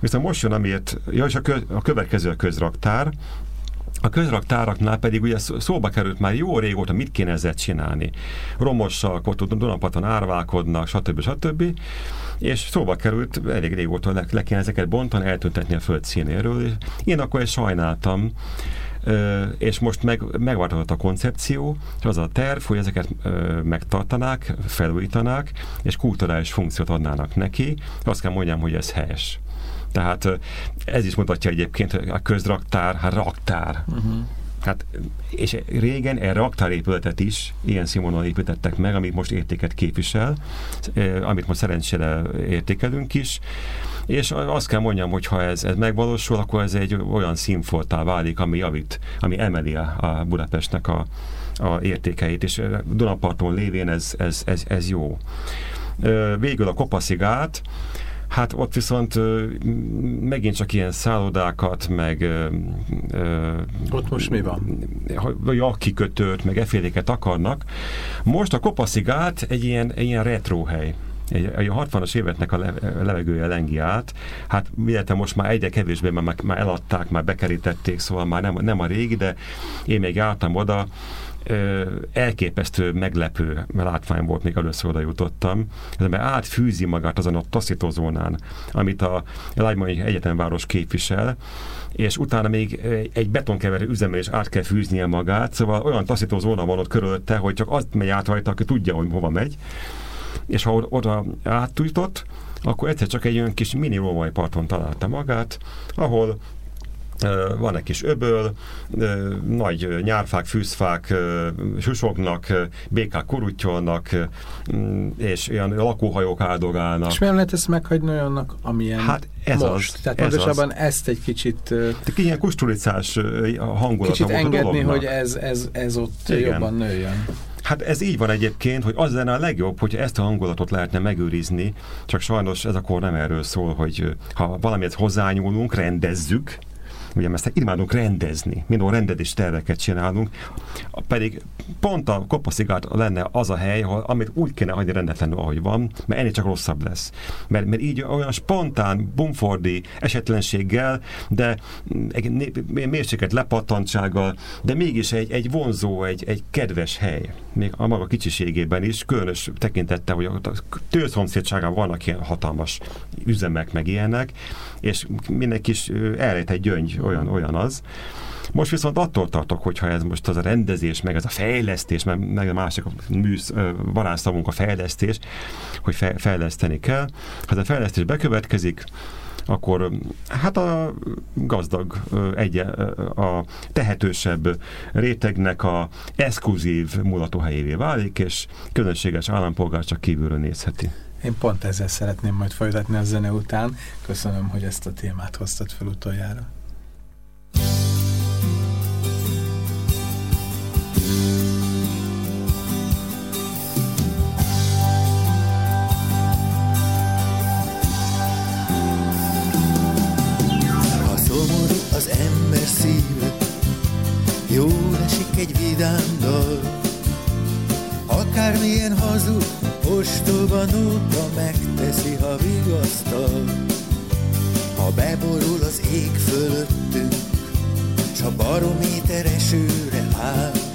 B: Viszont most jön, amiért, ja, és a, kö, a következő a közraktár, a közraktáraknál pedig ugye szóba került már jó régóta, mit kéne ezzel csinálni. Romossal, Dunapaton árválkodnak, stb. stb. És szóba került, elég régóta le, le kéne ezeket bontani, eltüntetni a föld színéről. Én akkor ezt sajnáltam, és most meg, megváltozott a koncepció, és az a terv, hogy ezeket megtartanák, felújítanák, és kulturális funkciót adnának neki. Azt kell mondjam, hogy ez helyes. Tehát ez is mutatja egyébként, hogy a közraktár, hát raktár. Uh-huh. Hát, és régen erre raktárépületet is ilyen színvonalon építettek meg, amit most értéket képvisel, amit most szerencsére értékelünk is, és azt kell mondjam, hogy ha ez, ez megvalósul, akkor ez egy olyan színfoltá válik, ami javít, ami emeli a, a Budapestnek a, a értékeit, és Dunaparton lévén ez, ez, ez, ez jó. Végül a Kopaszigát, Hát ott viszont megint csak ilyen szállodákat, meg...
A: Ott most mi van?
B: Vagy kikötőt, meg eféléket akarnak. Most a Kopaszigát egy ilyen, egy ilyen retro hely a 60-as éveknek a levegője lengi át, hát miért most már egyre kevésbé, mert már eladták, már bekerítették, szóval már nem, nem a régi, de én még jártam oda, elképesztő, meglepő látvány volt, még először oda jutottam. Ez mert átfűzi magát azon a taszítózónán, amit a Lágymai Egyetemváros képvisel, és utána még egy betonkeverő üzemmel is át kell fűznie magát, szóval olyan taszítózóna van ott körülötte, hogy csak azt megy át rajta, aki tudja, hogy hova megy, és ha oda áttújtott, akkor egyszer csak egy olyan kis mini római parton találta magát, ahol van egy kis öböl, nagy nyárfák, fűzfák susognak, békák kurutyolnak, és ilyen lakóhajók áldogálnak.
A: És miért lehet ezt meghagyni olyannak, amilyen
B: hát ez
A: most?
B: Az,
A: Tehát
B: ez
A: pontosabban
B: az.
A: ezt egy kicsit...
B: De ilyen kusturicás hangulata
A: Kicsit engedni,
B: a
A: hogy ez, ez, ez ott Igen. jobban nőjön.
B: Hát ez így van egyébként, hogy az lenne a legjobb, hogy ezt a hangulatot lehetne megőrizni, csak sajnos ez akkor nem erről szól, hogy ha valamiért hozzányúlunk, rendezzük, ugye ezt imádunk rendezni, minden rendezés terveket csinálunk, pedig pont a kopaszigát lenne az a hely, ahol, amit úgy kéne hagyni rendetlenül, ahogy van, mert ennél csak rosszabb lesz. Mert, mert így olyan spontán, bumfordi esetlenséggel, de egy mérséket lepattantsággal, de mégis egy, egy vonzó, egy, egy kedves hely, még a maga kicsiségében is, különös tekintette, hogy a tőszomszédságában vannak ilyen hatalmas üzemek, meg ilyenek, és is elrejt egy gyöngy, olyan, olyan az. Most viszont attól tartok, hogyha ez most az a rendezés, meg ez a fejlesztés, meg, meg a másik műsz, varázsszavunk a fejlesztés, hogy fe, fejleszteni kell. Ha ez a fejlesztés bekövetkezik, akkor hát a gazdag, egy, a tehetősebb rétegnek a exkluzív mulatóhelyévé válik, és közönséges állampolgár csak kívülről nézheti.
A: Én pont ezzel szeretném majd folytatni a zene után. Köszönöm, hogy ezt a témát hoztad fel utoljára.
C: Ha szomorú az ember szíve, jól egy vidám dal, akármilyen hazug, ostoba nóta megteszi, ha vigasztal. Ha beborul az ég fölöttünk, s a barométer esőre áll,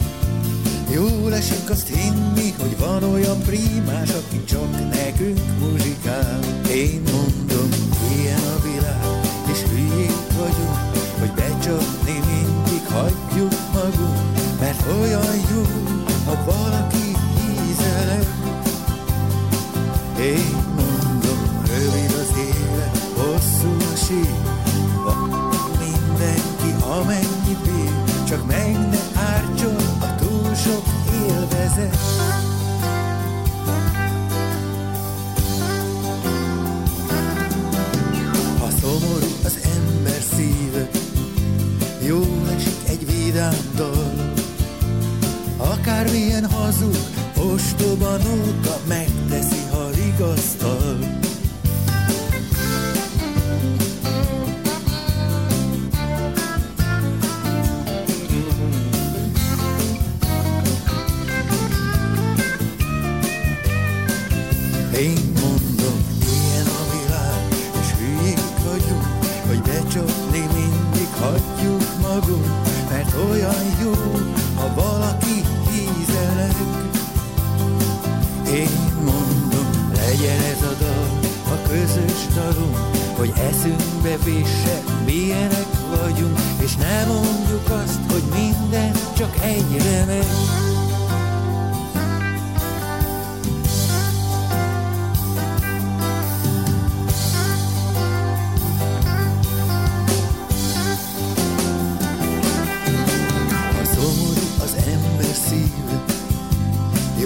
C: Jól esik azt hinni, hogy van olyan prímás, aki csak nekünk muzsikál. Én mondom, ilyen a világ, és hülyék vagyunk, hogy becsapni mindig hagyjuk magunk, mert olyan jó, ha valaki hízelek. Én vidám dal, akármilyen hazug, ostoba nóta megteszi, ha vigasztal.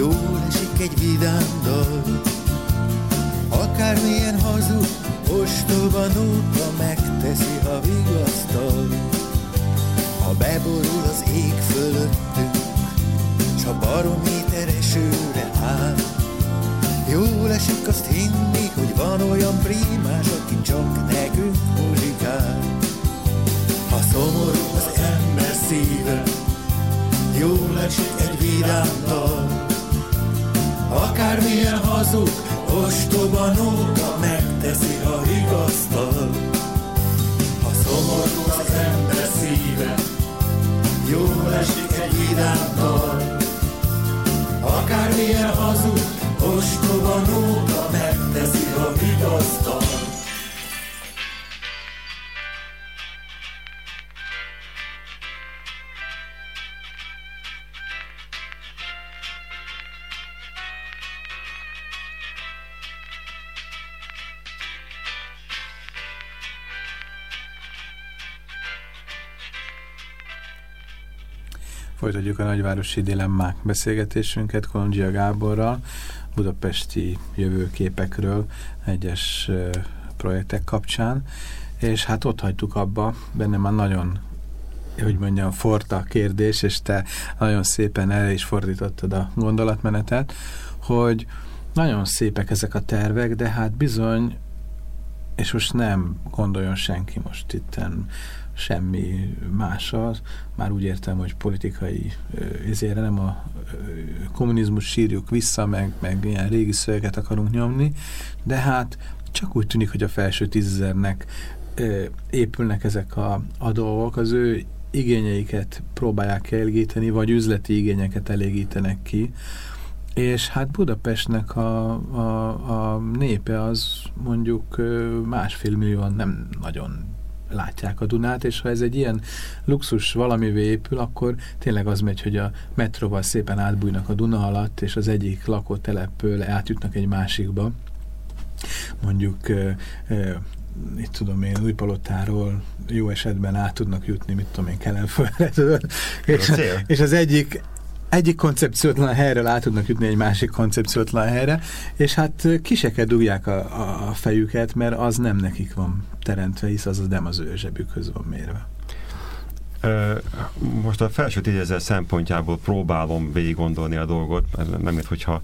C: jól esik egy vidám dal. Akármilyen hazug, ostoba nóta megteszi, a vigasztal. Ha beborul az ég fölöttünk, s a barométer esőre áll, Jól esik azt hinni, hogy van olyan primás, aki csak nekünk muzsikál. Ha szomorú az ember szíve, jól esik egy vidám dal, Akármilyen hazug, ostoba nóta megteszi, ha igaztal. Ha szomorú az ember szíve, jól esik egy vidám dal. Akármilyen hazug, ostoba nóta megteszi, ha igaztal.
A: Folytatjuk a nagyvárosi dilemmák beszélgetésünket Kolondzsia Gáborral, budapesti jövőképekről egyes projektek kapcsán, és hát ott hagytuk abba, benne már nagyon hogy mondjam, forta a kérdés, és te nagyon szépen el is fordítottad a gondolatmenetet, hogy nagyon szépek ezek a tervek, de hát bizony, és most nem gondoljon senki most itten semmi mással. Már úgy értem, hogy politikai ezért nem a kommunizmus sírjuk vissza, meg, meg ilyen régi szöveget akarunk nyomni, de hát csak úgy tűnik, hogy a felső tízezernek épülnek ezek a, a dolgok, az ő igényeiket próbálják elégíteni, vagy üzleti igényeket elégítenek ki, és hát Budapestnek a, a, a népe az mondjuk másfél millióan nem nagyon látják a Dunát, és ha ez egy ilyen luxus valamivé épül, akkor tényleg az megy, hogy a metróval szépen átbújnak a Duna alatt, és az egyik lakótelepől átjutnak egy másikba. Mondjuk itt tudom én, Újpalotáról jó esetben át tudnak jutni, mit tudom én, Kelenföldről. És, *laughs* és az egyik egyik koncepciótlan helyről át tudnak jutni egy másik koncepciótlan helyre, és hát kiseket dugják a, a, fejüket, mert az nem nekik van teremtve, hisz az, az nem az ő zsebükhöz van mérve.
B: Most a felső tízezer szempontjából próbálom végig gondolni a dolgot, mert nem ért, hogyha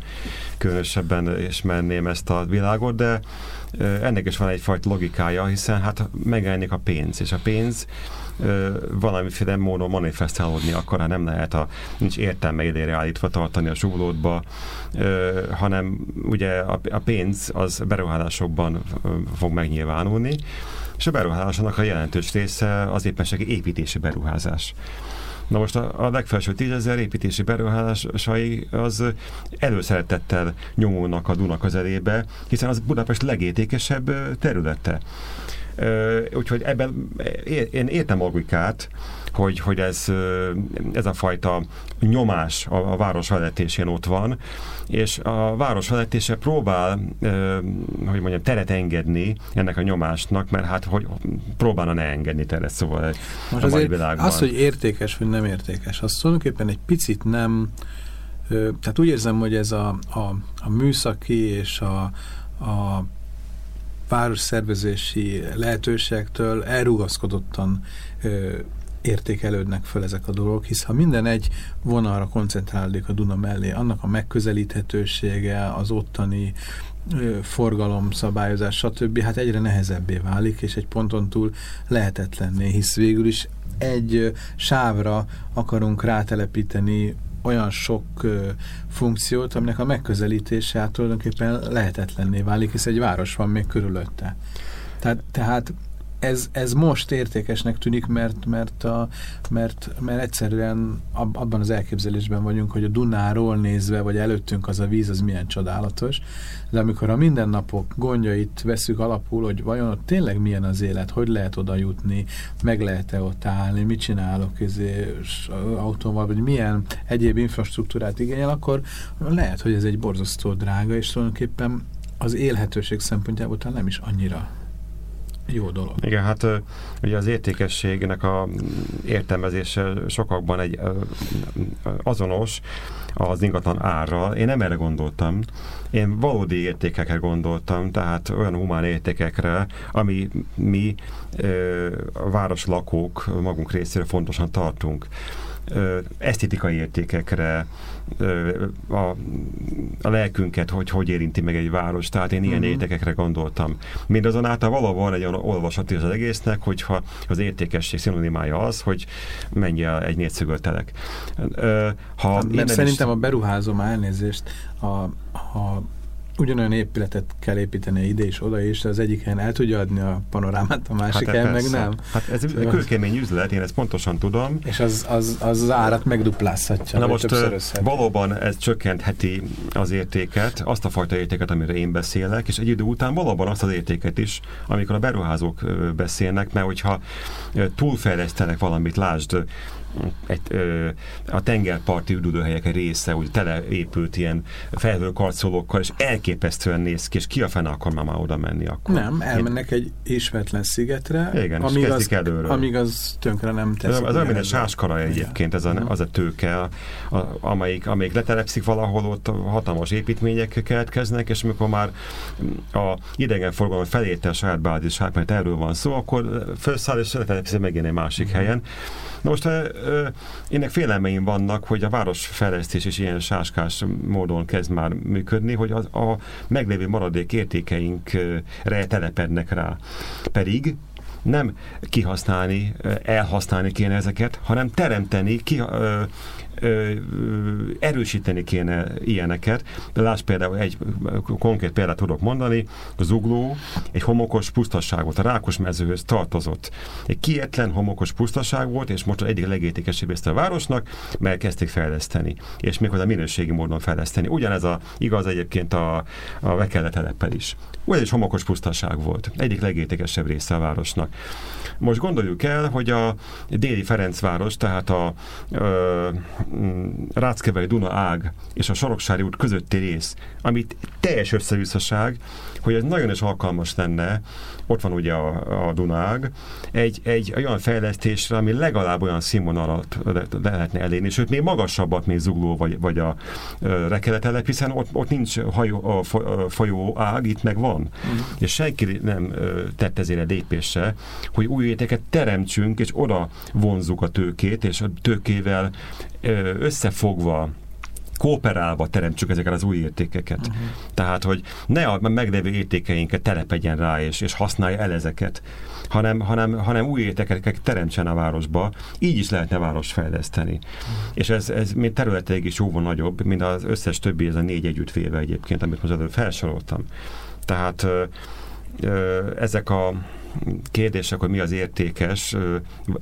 B: különösebben ismerném ezt a világot, de ennek is van egyfajta logikája, hiszen hát megjelenik a pénz, és a pénz valamiféle módon manifestálódni, akkor hát nem lehet a, nincs értelme idére állítva tartani a súlódba, hanem ugye a, a pénz az beruházásokban fog megnyilvánulni, és a beruházásnak a jelentős része az éppenségi építési beruházás. Na most a, a legfelső tízezer építési beruházásai az előszeretettel nyomulnak a Duna közelébe, hiszen az Budapest legértékesebb területe. Úgyhogy ebben én értem a logikát, hogy, hogy ez, ez a fajta nyomás a, a város vezetésén ott van, és a város vezetése próbál, hogy mondjam, teret engedni ennek a nyomásnak, mert hát hogy próbálna ne engedni teret, szóval
A: Most a mai világban. Az, hogy értékes vagy nem értékes, az tulajdonképpen egy picit nem, tehát úgy érzem, hogy ez a, a, a műszaki és a, a városszervezési lehetőségtől elrugaszkodottan ö, értékelődnek föl ezek a dolgok, hisz ha minden egy vonalra koncentrálódik a Duna mellé, annak a megközelíthetősége, az ottani forgalom, szabályozás, stb. hát egyre nehezebbé válik, és egy ponton túl lehetetlenné, hisz végül is egy sávra akarunk rátelepíteni olyan sok ö, funkciót, aminek a megközelítése hát tulajdonképpen lehetetlenné válik, hisz egy város van még körülötte. Tehát, tehát ez, ez most értékesnek tűnik, mert, mert, a, mert, mert egyszerűen ab, abban az elképzelésben vagyunk, hogy a Dunáról nézve, vagy előttünk az a víz, az milyen csodálatos, de amikor a mindennapok gondjait veszük alapul, hogy vajon ott tényleg milyen az élet, hogy lehet oda jutni, meg lehet-e ott állni, mit csinálok ezért autóval, vagy milyen egyéb infrastruktúrát igényel, akkor lehet, hogy ez egy borzasztó drága, és tulajdonképpen az élhetőség szempontjából talán nem is annyira jó dolog.
B: Igen, hát ugye az értékességnek a értelmezése sokakban egy azonos az ingatlan árral. Én nem erre gondoltam. Én valódi értékekre gondoltam, tehát olyan humán értékekre, ami mi a városlakók magunk részéről fontosan tartunk esztétikai értékekre, a, a lelkünket, hogy hogy érinti meg egy város. Tehát én ilyen uh-huh. értékekre gondoltam. Mindazonáltal valahol egy olyan olvasati az egésznek, hogyha az értékesség szinonimája az, hogy menj el egy négyszögöltelek.
A: Ha hát, mert szerintem is... a beruházom elnézést, a, a ugyanolyan épületet kell építeni ide és oda, és az egyik helyen el tudja adni a panorámát, a másik hát helyen meg nem.
B: Hát ez szóval... kőkemény üzlet, én ezt pontosan tudom.
A: És az az, az, az árat megduplázhatja.
B: Na most valóban ez csökkentheti az értéket, azt a fajta értéket, amire én beszélek, és egy idő után valóban azt az értéket is, amikor a beruházók beszélnek, mert hogyha túlfejlesztenek valamit, lásd, egy, ö, a tengerparti üdülőhelyek része, úgy teleépült ilyen felhőkarcolókkal, és elképesztően néz ki, és ki a fene akar már, már oda menni akkor?
A: Nem, elmennek egy ismeretlen szigetre,
B: Igen, amíg, az, előről.
A: amíg az tönkre nem teszik.
B: Az olyan, mint egy sáskara egyébként, ez a, az a tőke, a, amelyik, amelyik letelepszik valahol, ott hatalmas építmények keletkeznek, és amikor már a idegenforgalom felérte a saját bázisát, mert erről van szó, akkor felszáll és letelepszik megint egy másik uh-huh. helyen. Na most ennek félelmeim vannak, hogy a városfejlesztés is ilyen sáskás módon kezd már működni, hogy az, a meglévő maradék értékeinkre telepednek rá. Pedig nem kihasználni, elhasználni kéne ezeket, hanem teremteni, ki, ö, erősíteni kéne ilyeneket. Láss például egy konkrét példát tudok mondani, a zugló egy homokos pusztasság volt, a rákos mezőhöz tartozott. Egy kietlen homokos pusztasság volt, és most egyik legértékesebb ezt a városnak, mert kezdték fejleszteni, és méghozzá minőségi módon fejleszteni. Ugyanez a, igaz egyébként a, a Vekele teleppel is. Ugyan is homokos pusztaság volt. Egyik legértékesebb része a városnak. Most gondoljuk el, hogy a déli Ferencváros, tehát a ö, Ráckeveri Duna ág és a Soroksári út közötti rész, amit teljes összevisszaság, hogy ez nagyon is alkalmas lenne, ott van ugye a, a Dunág, egy, egy olyan fejlesztésre, ami legalább olyan színvonalat lehetne elérni, sőt még magasabbat, mint Zugló vagy, vagy a Rekeletelep, hiszen ott, ott nincs hajó, a folyó ág, itt meg van. Mm. És senki nem tett ezért lépésre, hogy új értéket teremtsünk, és oda vonzuk a tőkét, és a tőkével összefogva kooperálva teremtsük ezeket az új értékeket. Uh-huh. Tehát, hogy ne a meglévő értékeinket telepedjen rá, és, és használja el ezeket, hanem, hanem, hanem új értékeket teremtsen a városba, így is lehetne város fejleszteni. Uh-huh. És ez, ez még területileg is jóval nagyobb, mint az összes többi, ez a négy együttvéve egyébként, amit most előbb felsoroltam. Tehát ö, ö, ezek a kérdések, hogy mi az értékes,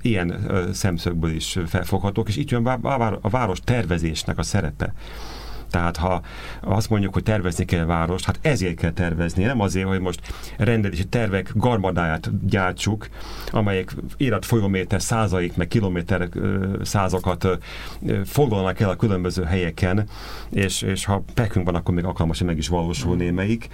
B: ilyen szemszögből is felfoghatók, és itt jön a város tervezésnek a szerepe. Tehát ha azt mondjuk, hogy tervezni kell várost, hát ezért kell tervezni, nem azért, hogy most rendelési tervek garmadáját gyártsuk, amelyek élet folyóméter százaik, meg kilométer százakat foglalnak el a különböző helyeken, és, és ha pekünk van, akkor még alkalmas, hogy meg is valósul némelyik,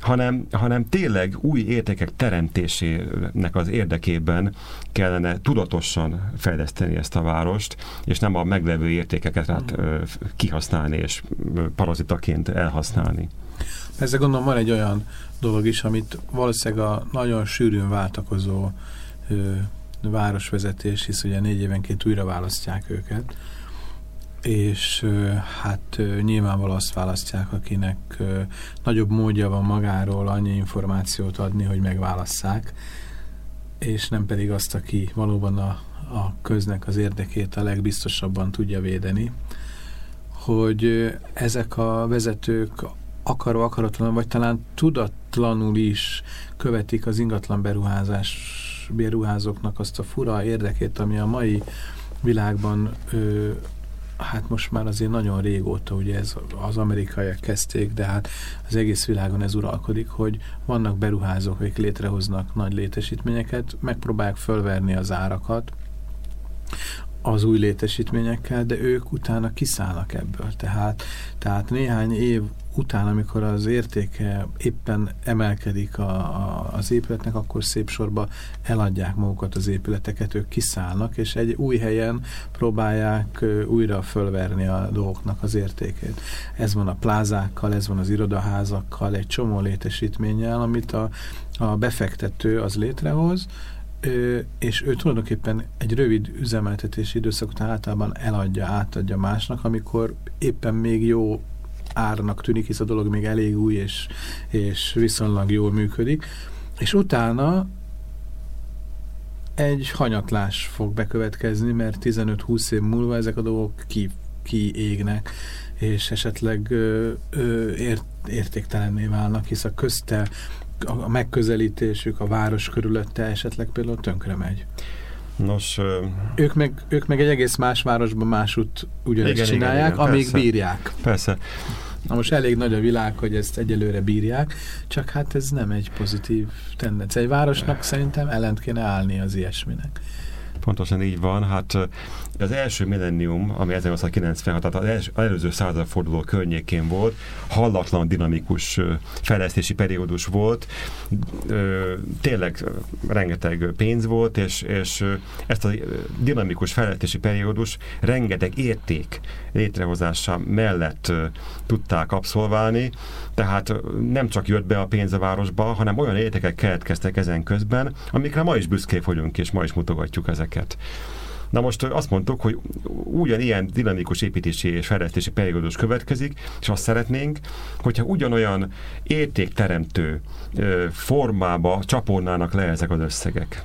B: hanem, hanem tényleg új értékek teremtésének az érdekében kellene tudatosan fejleszteni ezt a várost, és nem a meglevő értékeket hát, kihasználni használni, és parazitaként elhasználni.
A: Ezzel gondolom van egy olyan dolog is, amit valószínűleg a nagyon sűrűn váltakozó ö, városvezetés, hisz ugye négy évenként újra választják őket, és ö, hát ö, nyilvánvaló azt választják, akinek ö, nagyobb módja van magáról annyi információt adni, hogy megválasszák, és nem pedig azt, aki valóban a, a köznek az érdekét a legbiztosabban tudja védeni hogy ezek a vezetők akarva akaratlanul, vagy talán tudatlanul is követik az ingatlan beruházás beruházóknak azt a fura érdekét, ami a mai világban ö, hát most már azért nagyon régóta, ugye ez az amerikaiak kezdték, de hát az egész világon ez uralkodik, hogy vannak beruházók, akik létrehoznak nagy létesítményeket, megpróbálják fölverni az árakat, az új létesítményekkel, de ők utána kiszállnak ebből. Tehát, tehát néhány év után, amikor az értéke éppen emelkedik a, a, az épületnek, akkor szép sorba eladják magukat az épületeket, ők kiszállnak, és egy új helyen próbálják újra fölverni a dolgoknak az értékét. Ez van a plázákkal, ez van az irodaházakkal, egy csomó létesítménnyel, amit a, a befektető az létrehoz, és ő tulajdonképpen egy rövid üzemeltetési időszak után általában eladja, átadja másnak, amikor éppen még jó árnak tűnik, hisz a dolog még elég új és, és viszonylag jól működik, és utána egy hanyatlás fog bekövetkezni, mert 15-20 év múlva ezek a dolgok ki, kiégnek, és esetleg ö, ö, ért, értéktelenné válnak, hisz a közte a megközelítésük, a város körülötte esetleg például tönkre megy.
B: Nos,
A: ők, meg, ők meg egy egész más városban másút ugyanezt igen, csinálják, igen, igen, amíg persze. bírják.
B: Persze.
A: Na most elég nagy a világ, hogy ezt egyelőre bírják, csak hát ez nem egy pozitív tendencia. Egy városnak szerintem ellent kéne állni az ilyesminek.
B: Pontosan így van. Hát az első millennium, ami 1896, tehát az, első, az előző századforduló környékén volt, hallatlan dinamikus fejlesztési periódus volt, tényleg rengeteg pénz volt, és, és ezt a dinamikus fejlesztési periódus rengeteg érték létrehozása mellett tudták abszolválni, tehát nem csak jött be a pénz a városba, hanem olyan értékek keletkeztek ezen közben, amikre ma is büszkék vagyunk, és ma is mutogatjuk ezeket. Na most azt mondtuk, hogy ugyanilyen dinamikus építési és fejlesztési periódus következik, és azt szeretnénk, hogyha ugyanolyan értékteremtő formába csapornának le ezek az összegek.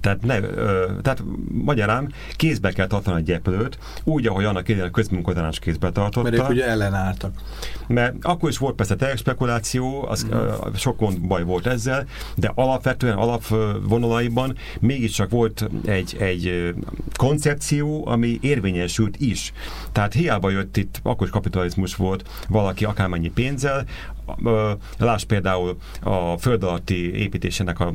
B: Tehát, ne, ö, tehát magyarán kézbe kell tartani a gyeplőt, úgy, ahogy annak idején a közmunkatanács kézbe tartotta.
A: Mert ők ugye ellenálltak.
B: Mert akkor is volt persze teljes spekuláció, az, mm. ö, sok baj volt ezzel, de alapvetően alapvonalaiban mégiscsak volt egy, egy koncepció, ami érvényesült is. Tehát hiába jött itt, akkor is kapitalizmus volt, valaki akármennyi pénzzel, Láss például a föld alatti építésének a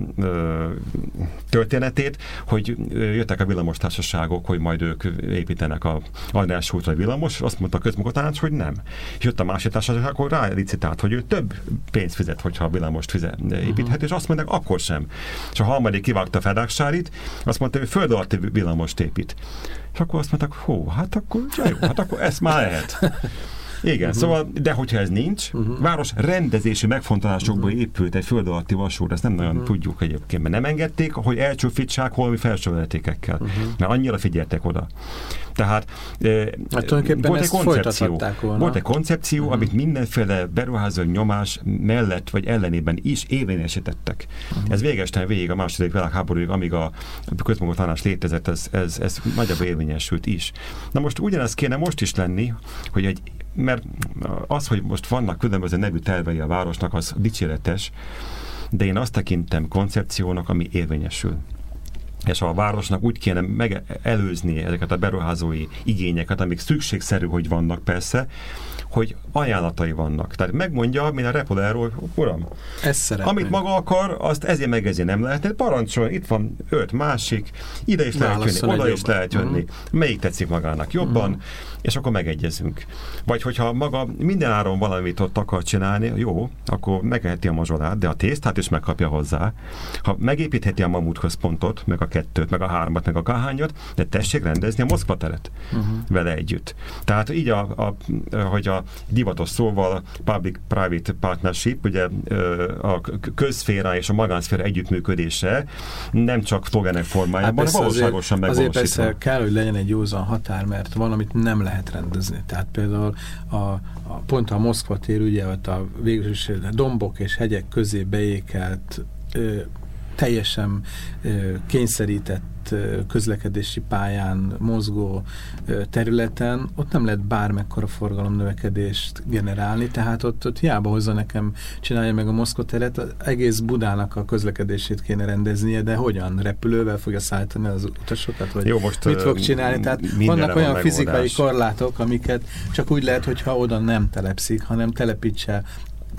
B: történetét, hogy jöttek a villamostársaságok, hogy majd ők építenek a András útra villamos, azt mondta a közmunkatanács, hogy nem. Jött a másik társaság, akkor licitált, hogy ő több pénzt fizet, hogyha a villamost fizet, építhet, uh-huh. és azt mondták, akkor sem. És a harmadik kivágta Fedáksárit, azt mondta, hogy föld alatti villamost épít. És akkor azt mondták, hó, hát akkor, jó, hát akkor ezt már lehet. Igen, uh-huh. szóval, de hogyha ez nincs, uh-huh. város rendezési megfontolásokból uh-huh. épült egy föld alatti vasút, ezt nem nagyon uh-huh. tudjuk egyébként, mert nem engedték, hogy elcsúfítsák holmi felsővezetékekkel, uh-huh. mert annyira figyeltek oda. Tehát hát volt, egy koncepció, volt egy koncepció, amit mindenféle beruházó nyomás mellett vagy ellenében is érvényesítettek. Uh-huh. Ez végesen végig a második világháborúig, amíg a közmunkatanás létezett, ez, ez, ez nagyjából érvényesült is. Na most ugyanez kéne most is lenni, hogy egy mert az, hogy most vannak különböző nevű tervei a városnak, az dicséretes, de én azt tekintem koncepciónak, ami érvényesül és a városnak úgy kéne megelőzni ezeket a beruházói igényeket, amik szükségszerű, hogy vannak persze, hogy ajánlatai vannak. Tehát megmondja, mint a Repolero, uram,
A: Ezt
B: amit maga akar, azt ezért meg ezért nem lehet. Parancsoljon, itt van öt másik, ide is lehet jönni, oda is lehet jönni. Uh-huh. Melyik tetszik magának jobban, uh-huh. és akkor megegyezünk. Vagy hogyha maga minden áron valamit ott akar csinálni, jó, akkor megeheti a mazsolát, de a tésztát is megkapja hozzá. Ha megépítheti a mamut központot, meg a kettőt, meg a hármat, meg a kahányot, de tessék rendezni a Moszkva teret uh-huh. vele együtt. Tehát így, a, a, hogy a divatos szóval public-private partnership, ugye a közszféra és a magánszféra együttműködése nem csak szlogenek formájában, hát valóságosan
A: megvalósítva. Azért persze kell, hogy legyen egy józan határ, mert van, amit nem lehet rendezni. Tehát például a, a pont a Moszkva tér, ugye ott a végül dombok és hegyek közé beékelt teljesen kényszerített közlekedési pályán mozgó területen, ott nem lehet bármekkora forgalom növekedést generálni, tehát ott, ott hiába hozza nekem, csinálja meg a Moszkva teret, egész Budának a közlekedését kéne rendeznie, de hogyan? Repülővel fogja szállítani az utasokat? Vagy Jó, most mit fog csinálni? Tehát vannak olyan van fizikai korlátok, amiket csak úgy lehet, hogyha oda nem telepszik, hanem telepítse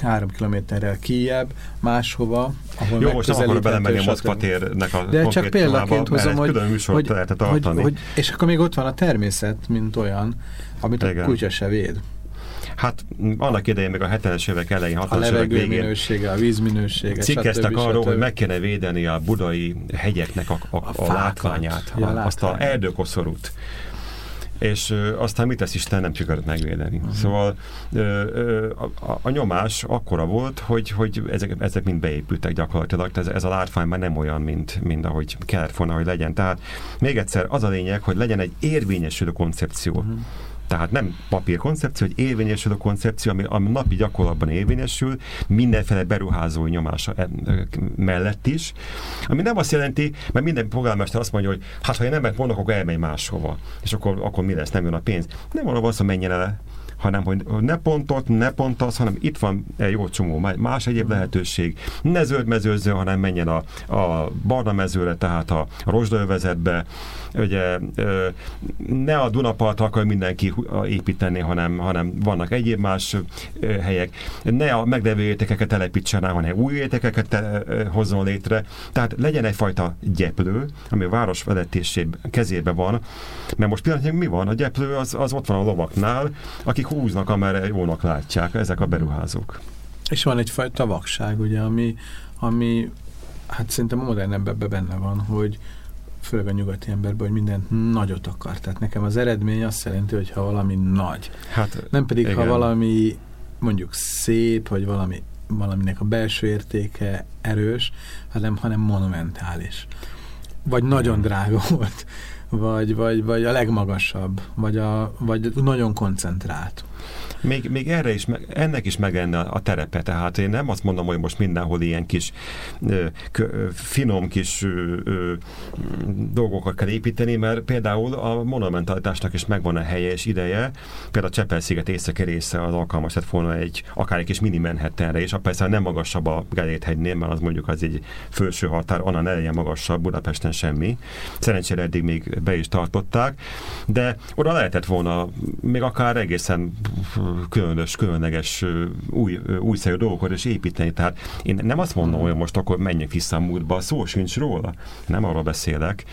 A: három kilométerrel kijebb, máshova, ahol
B: Jó, most nem akarok belemenni a Moszkva térnek a
A: De csak példaként hozom, hogy,
B: hogy, hogy, hogy,
A: és akkor még ott van a természet, mint olyan, amit Igen. a kutya se véd.
B: Hát annak idején, meg a 70-es évek elején, 60-as
A: A levegő minősége, a víz minősége,
B: Cikkeztek arról, stb. hogy meg kéne védeni a budai hegyeknek a, a, a, a látványát, ja, a, azt a erdőkoszorút és aztán mit tesz Isten, nem sikerült megvédeni. Uh-huh. Szóval ö, a, a nyomás akkora volt, hogy, hogy ezek, ezek mind beépültek gyakorlatilag, ez, ez a látvány már nem olyan, mint, mint ahogy kellett volna, hogy legyen. Tehát még egyszer az a lényeg, hogy legyen egy érvényesülő koncepció. Uh-huh tehát nem papírkoncepció, hogy érvényesül a koncepció, ami, ami napi gyakorlatban érvényesül, mindenféle beruházó nyomása mellett is, ami nem azt jelenti, mert minden polgármester azt mondja, hogy hát ha én nem mondok, akkor elmegy máshova, és akkor, akkor mi lesz, nem jön a pénz. Nem arról van szó, menjen el hanem hogy ne pontot, ne pont az, hanem itt van egy jó csomó más egyéb mm. lehetőség. Ne zöld mezőzzön, hanem menjen a, a barna mezőre, tehát a rozsdaövezetbe. Ugye ne a Dunapart akar mindenki építeni, hanem, hanem vannak egyéb más helyek. Ne a meglevő értékeket telepítsen el, hanem új értékeket te, hozzon létre. Tehát legyen egyfajta gyeplő, ami a város vezetésében kezébe van, mert most pillanatnyilag mi van? A gyeplő az, az ott van a lovaknál, akik húznak, amerre jónak látják, ezek a beruházók.
A: És van egyfajta vakság, ugye, ami, ami hát szerintem modernebb ebben benne van, hogy főleg a nyugati emberben, hogy mindent nagyot akar. Tehát nekem az eredmény azt jelenti, hogy ha valami nagy. Hát, Nem pedig, igen. ha valami mondjuk szép, vagy valami, valaminek a belső értéke erős, hanem, hanem monumentális. Vagy nagyon drága *laughs* volt vagy, vagy, vagy a legmagasabb, vagy, a, vagy nagyon koncentrált.
B: Még, még erre is, ennek is meglenne a terepe, tehát én nem azt mondom, hogy most mindenhol ilyen kis finom kis dolgokat kell építeni, mert például a monumentalitásnak is megvan a helye és ideje, például a Csepel-sziget északi része az alkalmas lett volna egy, akár egy kis mini Manhattanre, és persze nem magasabb a Gelét-hegynél, mert az mondjuk az egy felső határ, onnan ne legyen magasabb, Budapesten semmi. Szerencsére eddig még be is tartották, de oda lehetett volna még akár egészen különös, különleges, új, újszerű dolgokat is építeni. Tehát én nem azt mondom, hogy most akkor menjünk vissza a múltba, szó sincs róla, nem arról beszélek,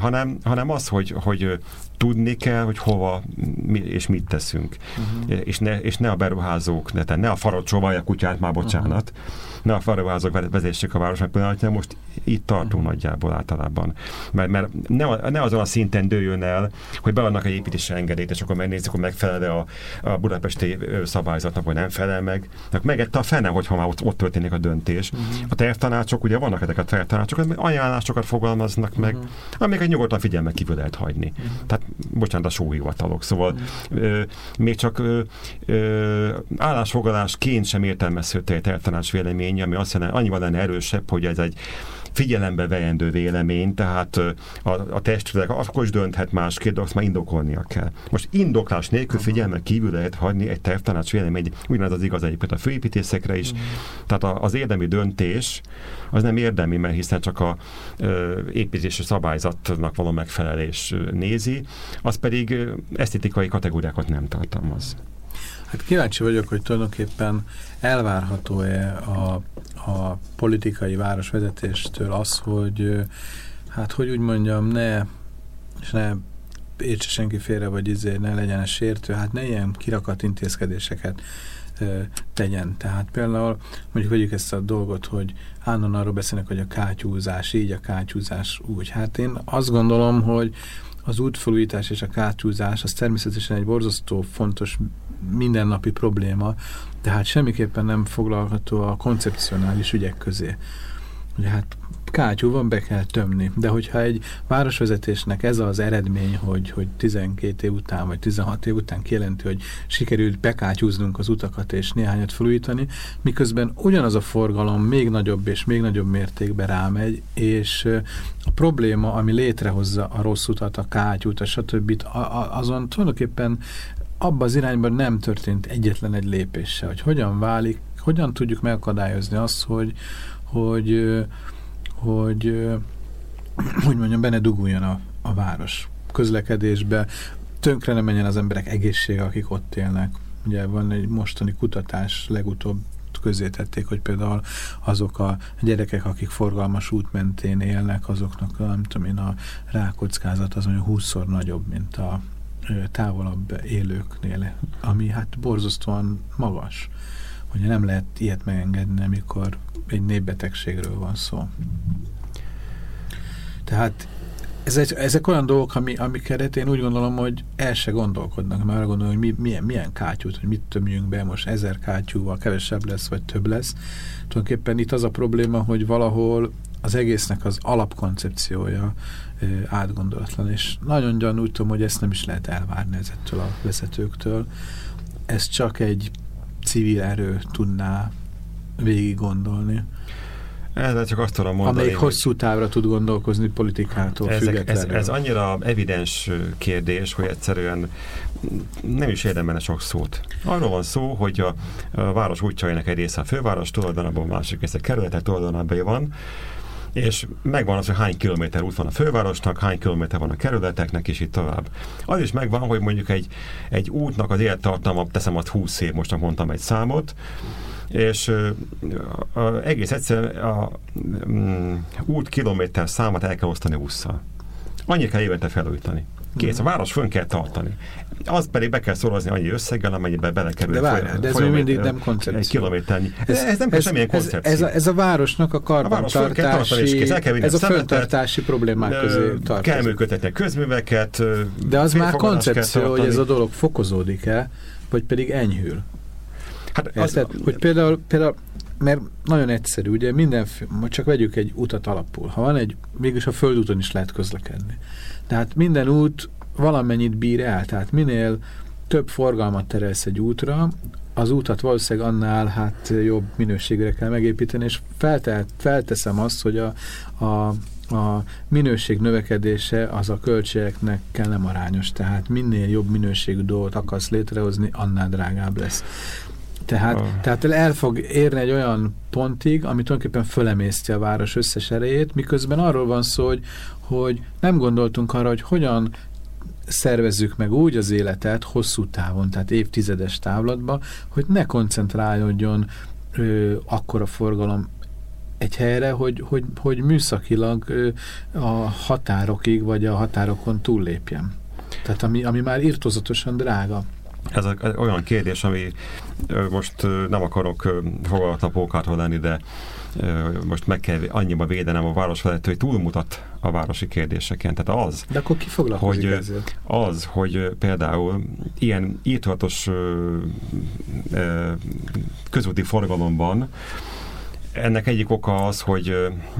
B: hanem, hanem az, hogy, hogy tudni kell, hogy hova mi, és mit teszünk. Uh-huh. És, ne, és ne a beruházók, ne, ne a farod a kutyát, már bocsánat, uh-huh ne a faruházak vezessék a város, mert pillanatnyilag most itt tartunk nagyjából általában. Mert, mert ne, ne azon a szinten dőjön el, hogy beadnak egy építési engedélyt, és akkor megnézzük, hogy megfelel a, a budapesti szabályzatnak, vagy nem felel meg. Megette a fene, hogyha már ott, ott történik a döntés. Uh-huh. A tervtanácsok, ugye vannak ezek a tervtanácsok, ajánlásokat fogalmaznak meg, uh-huh. amiket nyugodtan figyelme kívül lehet hagyni. Uh-huh. Tehát, bocsánat, a sóhivatalok. Szóval uh-huh. ö, még csak ö, ö, állásfoglalásként sem értelmezhető egy tervtanács vélemény, vélemény, ami azt jelenti, annyival lenne erősebb, hogy ez egy figyelembe vejendő vélemény, tehát a, a testületek akkor is dönthet másképp, de azt már indokolnia kell. Most indoklás nélkül figyelme kívül lehet hagyni egy tervtanács vélemény, ugyanaz az igaz egyébként a főépítészekre is. Mm. Tehát az érdemi döntés az nem érdemi, mert hiszen csak a ö, építési szabályzatnak való megfelelés nézi, az pedig esztétikai kategóriákat nem tartalmaz.
A: Hát kíváncsi vagyok, hogy tulajdonképpen elvárható-e a, a politikai városvezetéstől az, hogy hát hogy úgy mondjam, ne, és ne értse senki félre, vagy izé, ne legyen sértő, hát ne ilyen kirakat intézkedéseket tegyen. Tehát például mondjuk vegyük ezt a dolgot, hogy állandóan arról beszélnek, hogy a kátyúzás így, a kátyúzás úgy. Hát én azt gondolom, hogy az útfelújítás és a kátyúzás az természetesen egy borzasztó fontos mindennapi probléma, tehát semmiképpen nem foglalható a koncepcionális ügyek közé. Ugye hát kátyúban be kell tömni. De hogyha egy városvezetésnek ez az eredmény, hogy, hogy 12 év után, vagy 16 év után kijelenti, hogy sikerült bekátyúznunk az utakat és néhányat felújítani, miközben ugyanaz a forgalom még nagyobb és még nagyobb mértékben rámegy, és a probléma, ami létrehozza a rossz utat, a kátyút, a stb. azon tulajdonképpen abba az irányban nem történt egyetlen egy lépése, hogy hogyan válik, hogyan tudjuk megakadályozni azt, hogy, hogy, hogy, hogy mondjam, benne duguljon a, a város közlekedésbe, tönkre ne menjen az emberek egészsége, akik ott élnek. Ugye van egy mostani kutatás, legutóbb közé tették, hogy például azok a gyerekek, akik forgalmas út mentén élnek, azoknak nem tudom én, a rákockázat az mondjuk 20-szor nagyobb, mint a távolabb élőknél, ami hát borzasztóan magas. Hogy nem lehet ilyet megengedni, amikor egy népbetegségről van szó. Tehát ezek, ezek olyan dolgok, ami, amiket én úgy gondolom, hogy el se gondolkodnak, mert arra gondolom, hogy mi, milyen, milyen kátyút, hogy mit tömjünk be, most ezer kátyúval kevesebb lesz, vagy több lesz. Tulajdonképpen itt az a probléma, hogy valahol az egésznek az alapkoncepciója átgondolatlan, és nagyon gyan úgy tudom, hogy ezt nem is lehet elvárni ezettől a vezetőktől. Ez csak egy civil erő tudná végig gondolni.
B: Ezzel csak azt tudom mondani,
A: Amelyik hosszú távra tud gondolkozni politikától ezek, függetlenül.
B: Ez, ez annyira evidens kérdés, hogy egyszerűen nem is érdemene sok szót. Arról van szó, hogy a, a város útjainak egy része a főváros tulajdonában, másik része kerületek tulajdonában van, és megvan az, hogy hány kilométer út van a fővárosnak, hány kilométer van a kerületeknek, és itt tovább. Az is megvan, hogy mondjuk egy, egy útnak az élettartalma, teszem azt 20 év, most mondtam egy számot, és a, a, egész egyszerűen a um, út kilométer számát el kell osztani 20 -szal. Annyi kell évente felújítani. Kész, a város fönn kell tartani. Az pedig be kell szorozni annyi összeggel, amennyiben belekerül.
A: De várjál, de ez még mindig nem koncepció.
B: Egy kilométernyi. Ez, ez nem ez, semmilyen koncepció.
A: Ez, ez, a, ez a városnak a karbantartási, a ez a föntartási problémák közé tartozik.
B: Kell működtetni közműveket.
A: De az már koncepció, hogy ez a dolog fokozódik-e, vagy pedig enyhül. Hát az, Érted? hogy például, például mert nagyon egyszerű, ugye minden, csak vegyük egy utat alapul. Ha van egy, mégis a földúton is lehet közlekedni. Tehát minden út valamennyit bír el, tehát minél több forgalmat terelsz egy útra, az útat valószínűleg annál hát jobb minőségre kell megépíteni, és feltelt, felteszem azt, hogy a, a, a minőség növekedése az a költségeknek kell nem arányos, tehát minél jobb minőségű dolgot akarsz létrehozni, annál drágább lesz. Tehát, oh. tehát el fog érni egy olyan pontig, ami tulajdonképpen fölemészti a város összes erejét, miközben arról van szó, hogy, hogy nem gondoltunk arra, hogy hogyan szervezzük meg úgy az életet hosszú távon, tehát évtizedes távlatba, hogy ne koncentrálódjon ö, akkora forgalom egy helyre, hogy, hogy, hogy műszakilag ö, a határokig vagy a határokon túllépjen. Tehát ami, ami már írtozatosan drága.
B: Ez olyan kérdés, ami most nem akarok fogalatapókától lenni, de most meg kell annyiba védenem a városvezető, hogy túlmutat a városi kérdéseken. Tehát az,
A: De akkor ki
B: hogy, ezzel? Az, hogy például ilyen írtatos közúti forgalomban ennek egyik oka az, hogy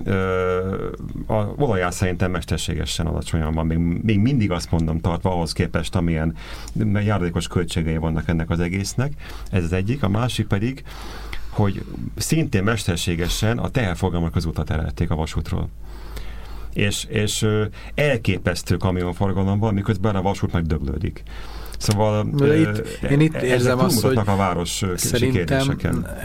B: ö, a olajár szerintem mesterségesen alacsonyan van. Még, még mindig azt mondom tartva ahhoz képest, amilyen járulékos költségei vannak ennek az egésznek. Ez az egyik. A másik pedig, hogy szintén mesterségesen a teherforgalmak közútat terelték a vasútról és, és elképesztő kamionforgalomban, miközben a vasút meg döglődik. Szóval
A: itt, én itt érzem azt, hogy
B: a város
A: szerintem,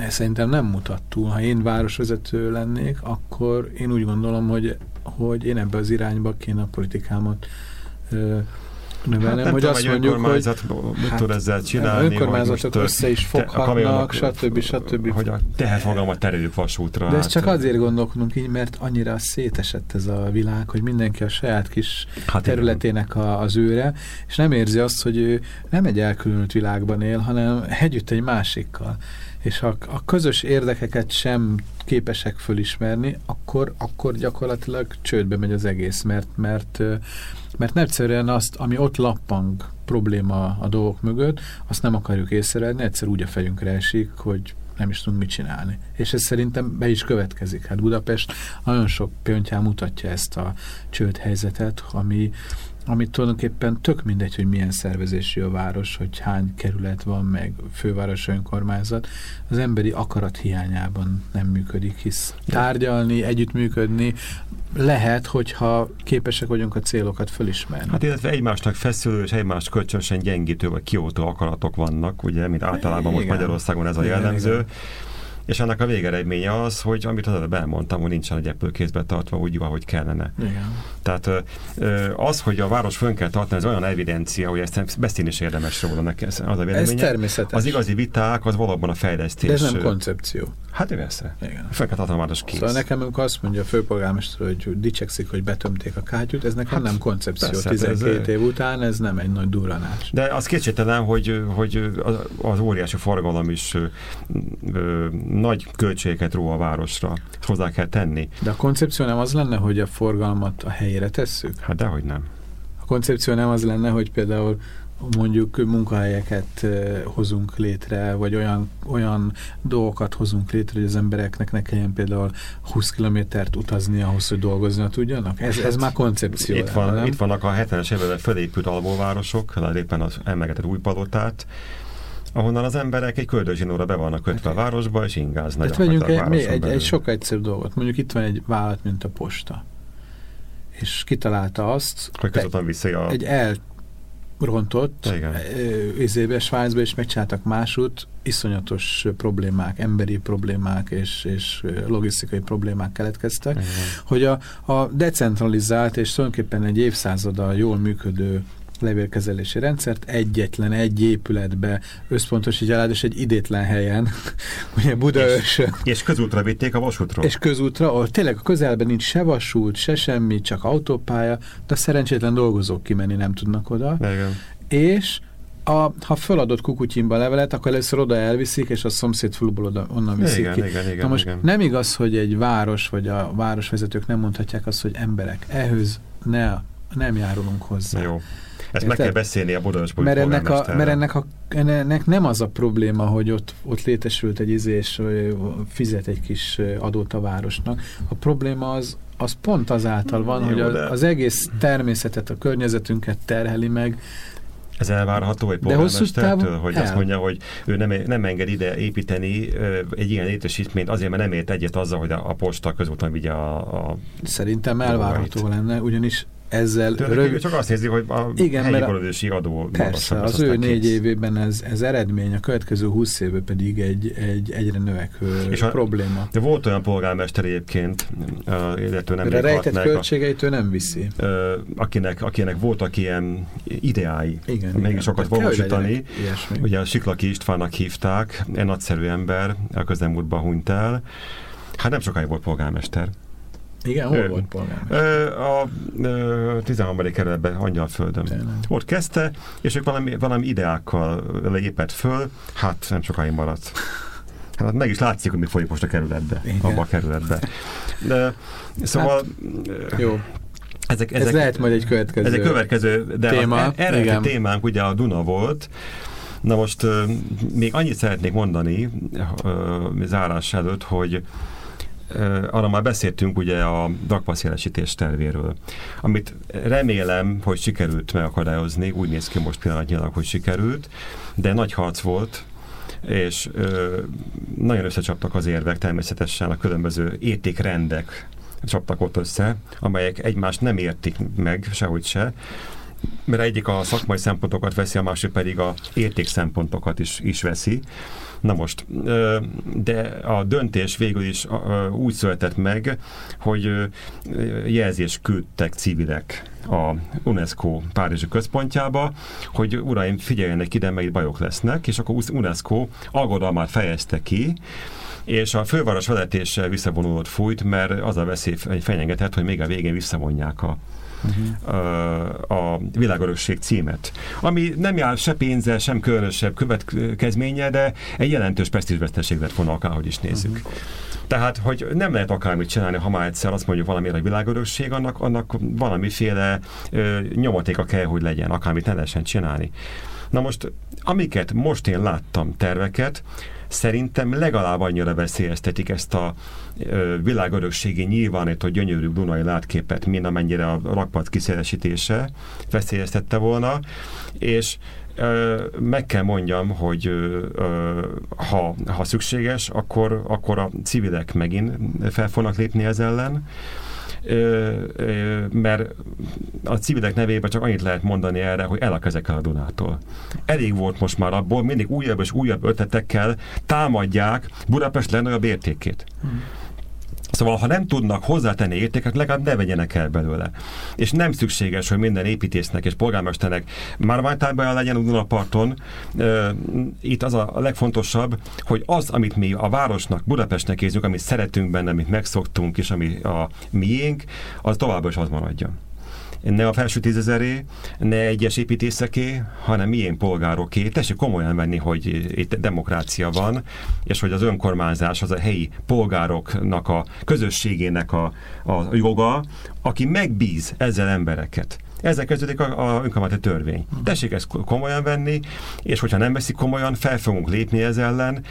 A: szerintem nem mutat túl. Ha én városvezető lennék, akkor én úgy gondolom, hogy, hogy én ebbe az irányba kéne a politikámat növelem, hát hogy azt mondjuk, hogy
B: mit hát, tud ezzel csinálni,
A: önkormányzatok össze is foghatnak, stb. stb.
B: Hogy a teherfogalmat tereljük vasútra.
A: De ezt hát, csak azért gondolkodunk így, mert annyira szétesett ez a világ, hogy mindenki a saját kis hát területének a, az őre, és nem érzi azt, hogy ő nem egy elkülönült világban él, hanem együtt egy másikkal és ha a közös érdekeket sem képesek fölismerni, akkor, akkor gyakorlatilag csődbe megy az egész, mert, mert, mert egyszerűen azt, ami ott lappang probléma a dolgok mögött, azt nem akarjuk észrevenni, egyszer úgy a fejünkre esik, hogy nem is tudunk mit csinálni. És ez szerintem be is következik. Hát Budapest nagyon sok pöntján mutatja ezt a csőd helyzetet, ami, amit tulajdonképpen tök mindegy, hogy milyen szervezésű a város, hogy hány kerület van, meg főváros önkormányzat, az emberi akarat hiányában nem működik, hisz tárgyalni, együttműködni lehet, hogyha képesek vagyunk a célokat fölismerni.
B: Hát illetve egymásnak feszülő és egymást kölcsönösen gyengítő vagy kiótó akaratok vannak, ugye, mint általában most Magyarországon ez a jellemző. Igen, igen és annak a végeredménye az, hogy amit az előbb elmondtam, hogy nincsen egy ebből kézbe tartva úgy, ahogy kellene.
A: Igen.
B: Tehát az, hogy a város fönn kell tartani, ez olyan evidencia, hogy ezt beszélni is érdemes róla nekem. Az a véleménye.
A: Ez természetes.
B: Az igazi viták, az valóban a fejlesztés.
A: De ez nem koncepció.
B: Hát persze. Igen. Fönn kell tartani a város kész.
A: Szóval nekem, amikor azt mondja a főpolgármester, hogy dicsekszik, hogy betömték a kátyút, ez nekem hát, nem koncepció. Persze, 12 ez, év után ez nem egy nagy duranás.
B: De az kétségtelen, hogy, hogy az óriási forgalom is ö, ö, nagy költségeket ró a városra. Hozzá kell tenni.
A: De a koncepció nem az lenne, hogy a forgalmat a helyére tesszük?
B: Hát dehogy nem.
A: A koncepció nem az lenne, hogy például mondjuk munkahelyeket hozunk létre, vagy olyan, olyan dolgokat hozunk létre, hogy az embereknek ne kelljen például 20 kilométert utazni ahhoz, hogy dolgozni tudjanak? Ez, ez már koncepció.
B: Itt, van, nem? itt vannak a 70-es években felépült alvóvárosok, éppen az emlegetett új palotát, ahonnan az emberek egy köldözsinóra be vannak kötve a városba, és ingáznak.
A: Tehát vegyünk egy, még egy, egy sok egyszerű dolgot. Mondjuk itt van egy vállalat, mint a posta. És kitalálta azt,
B: hogy közvetlenül viszi a...
A: Egy elrontott izébe, Svájcba, és megcsináltak másút, iszonyatos problémák, emberi problémák és, és logisztikai problémák keletkeztek, Igen. hogy a, a decentralizált és tulajdonképpen egy évszázada jól működő levélkezelési rendszert egyetlen egy épületbe összpontosítja és egy idétlen helyen, *laughs* ugye Budaörsön.
B: És, és közútra vitték a vasútról.
A: És közútra, ahol tényleg a közelben nincs se vasút, se semmi, csak autópálya, de szerencsétlen dolgozók kimenni nem tudnak oda.
B: Igen.
A: És a, ha feladott kukutyimba levelet, akkor először oda elviszik, és a szomszéd faluból oda, onnan viszik
B: igen,
A: ki.
B: Igen, igen,
A: Na most
B: igen.
A: nem igaz, hogy egy város, vagy a városvezetők nem mondhatják azt, hogy emberek, ehhez ne, nem járulunk hozzá.
B: Jó. Ezt meg kell beszélni a Budapest
A: mert ennek, a, mert ennek, a, ennek nem az a probléma, hogy ott, ott létesült egy izés, fizet egy kis adót a városnak. A probléma az, az pont azáltal van, Jó, hogy a, az egész természetet, a környezetünket terheli meg,
B: ez elvárható egy polgármestertől, hogy el. azt mondja, hogy ő nem, nem enged ide építeni egy ilyen létesítményt azért, mert nem ért egyet azzal, hogy a, a posta közúton vigye a, a
A: Szerintem elvárható lenne, ugyanis ezzel
B: rövid... Csak azt nézi, hogy a Igen, helyi a... adó
A: Persze, az ő négy évében ez, ez eredmény, a következő húsz évben pedig egy, egy egyre növekvő és a, probléma.
B: De volt olyan polgármester egyébként, illetve nem
A: De rejtett költségeit ő nem viszi.
B: Akinek, akinek voltak ilyen ideái, igen, még igen. sokat valósítani. Ugye a Siklaki Istvánnak hívták, egy nagyszerű ember, a közelmúltban hunyt el. Hát nem sokáig volt polgármester.
A: Igen, hol volt polgármester?
B: A, a 13. kerületben, Angyalföldön. Tényleg. Ott kezdte, és ők valami, valami ideákkal lépett föl, hát nem sokáig maradt. Hát meg is látszik, hogy mi folyik most a kerületbe, Igen. abba a kerületbe. De, szóval...
A: Hát, jó. Ezek, ezek, Ez lehet majd egy következő Ez egy
B: következő, de téma. Az, erre Igen. témánk ugye a Duna volt, Na most még annyit szeretnék mondani zárás előtt, hogy arra már beszéltünk ugye a dagpasszélesítés tervéről, amit remélem, hogy sikerült megakadályozni, úgy néz ki most pillanatnyilag, hogy sikerült, de nagy harc volt, és ö, nagyon összecsaptak az érvek természetesen a különböző értékrendek csaptak ott össze, amelyek egymást nem értik meg, sehogy se, mert egyik a szakmai szempontokat veszi, a másik pedig a érték szempontokat is, is veszi. Na most, de a döntés végül is úgy született meg, hogy jelzés küldtek civilek a UNESCO Párizsi központjába, hogy uraim, figyeljenek ide, mert bajok lesznek, és akkor UNESCO aggodalmát fejezte ki, és a főváros vezetése visszavonulott fújt, mert az a veszély fenyegetett, hogy még a végén visszavonják a uh-huh. a világörökség címet, ami nem jár se pénzzel, sem különösebb következménye, de egy jelentős presztízsveszteség lett volna, akárhogy is nézzük. Uh-huh. Tehát, hogy nem lehet akármit csinálni, ha már egyszer azt mondjuk valamire a világörökség, annak, annak valamiféle ö, nyomatéka kell, hogy legyen, akármit ne lehessen csinálni. Na most, amiket most én láttam terveket, szerintem legalább annyira veszélyeztetik ezt a világörökségi nyilvánító gyönyörű Dunai látképet, mint amennyire a rakpart kiszélesítése veszélyeztette volna, és meg kell mondjam, hogy ha, ha szükséges, akkor, akkor a civilek megint fel fognak lépni ez ellen, mert a civilek nevében csak annyit lehet mondani erre, hogy el a kezekkel a Dunától. Elég volt most már abból, mindig újabb és újabb ötletekkel támadják Budapest legnagyobb értékét. Hmm. Szóval, ha nem tudnak hozzátenni értéket, legalább ne vegyenek el belőle. És nem szükséges, hogy minden építésznek és polgármesternek már legyen a Dunaparton. Itt az a legfontosabb, hogy az, amit mi a városnak, Budapestnek érzünk, amit szeretünk benne, amit megszoktunk, és ami a miénk, az továbbra is az maradjon ne a felső tízezeré, ne egyes építészeké, hanem milyen polgároké. Tessék komolyan venni, hogy itt demokrácia van, és hogy az önkormányzás az a helyi polgároknak a közösségének a, a joga, aki megbíz ezzel embereket. Ezzel kezdődik a, a önkormányzati törvény. Tessék ezt komolyan venni, és hogyha nem veszik komolyan, fel fogunk lépni ez ellen,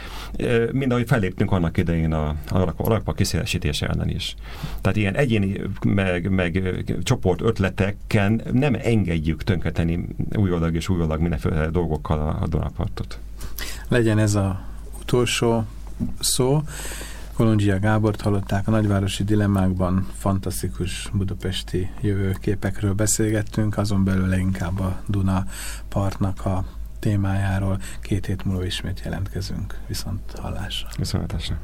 B: mind ahogy felléptünk annak idején a, a rakpa kiszélesítése ellen is. Tehát ilyen egyéni meg, meg csoport ötletekkel nem engedjük tönkreteni újoldag és újoldag mindenféle dolgokkal a, a Dunapartot.
A: Legyen ez a utolsó szó. Kolondzsia Gábort hallották, a nagyvárosi dilemmákban fantasztikus budapesti jövőképekről beszélgettünk, azon belül leginkább a Duna partnak a témájáról. Két hét múlva ismét jelentkezünk, viszont hallásra.
B: Viszont hallásra.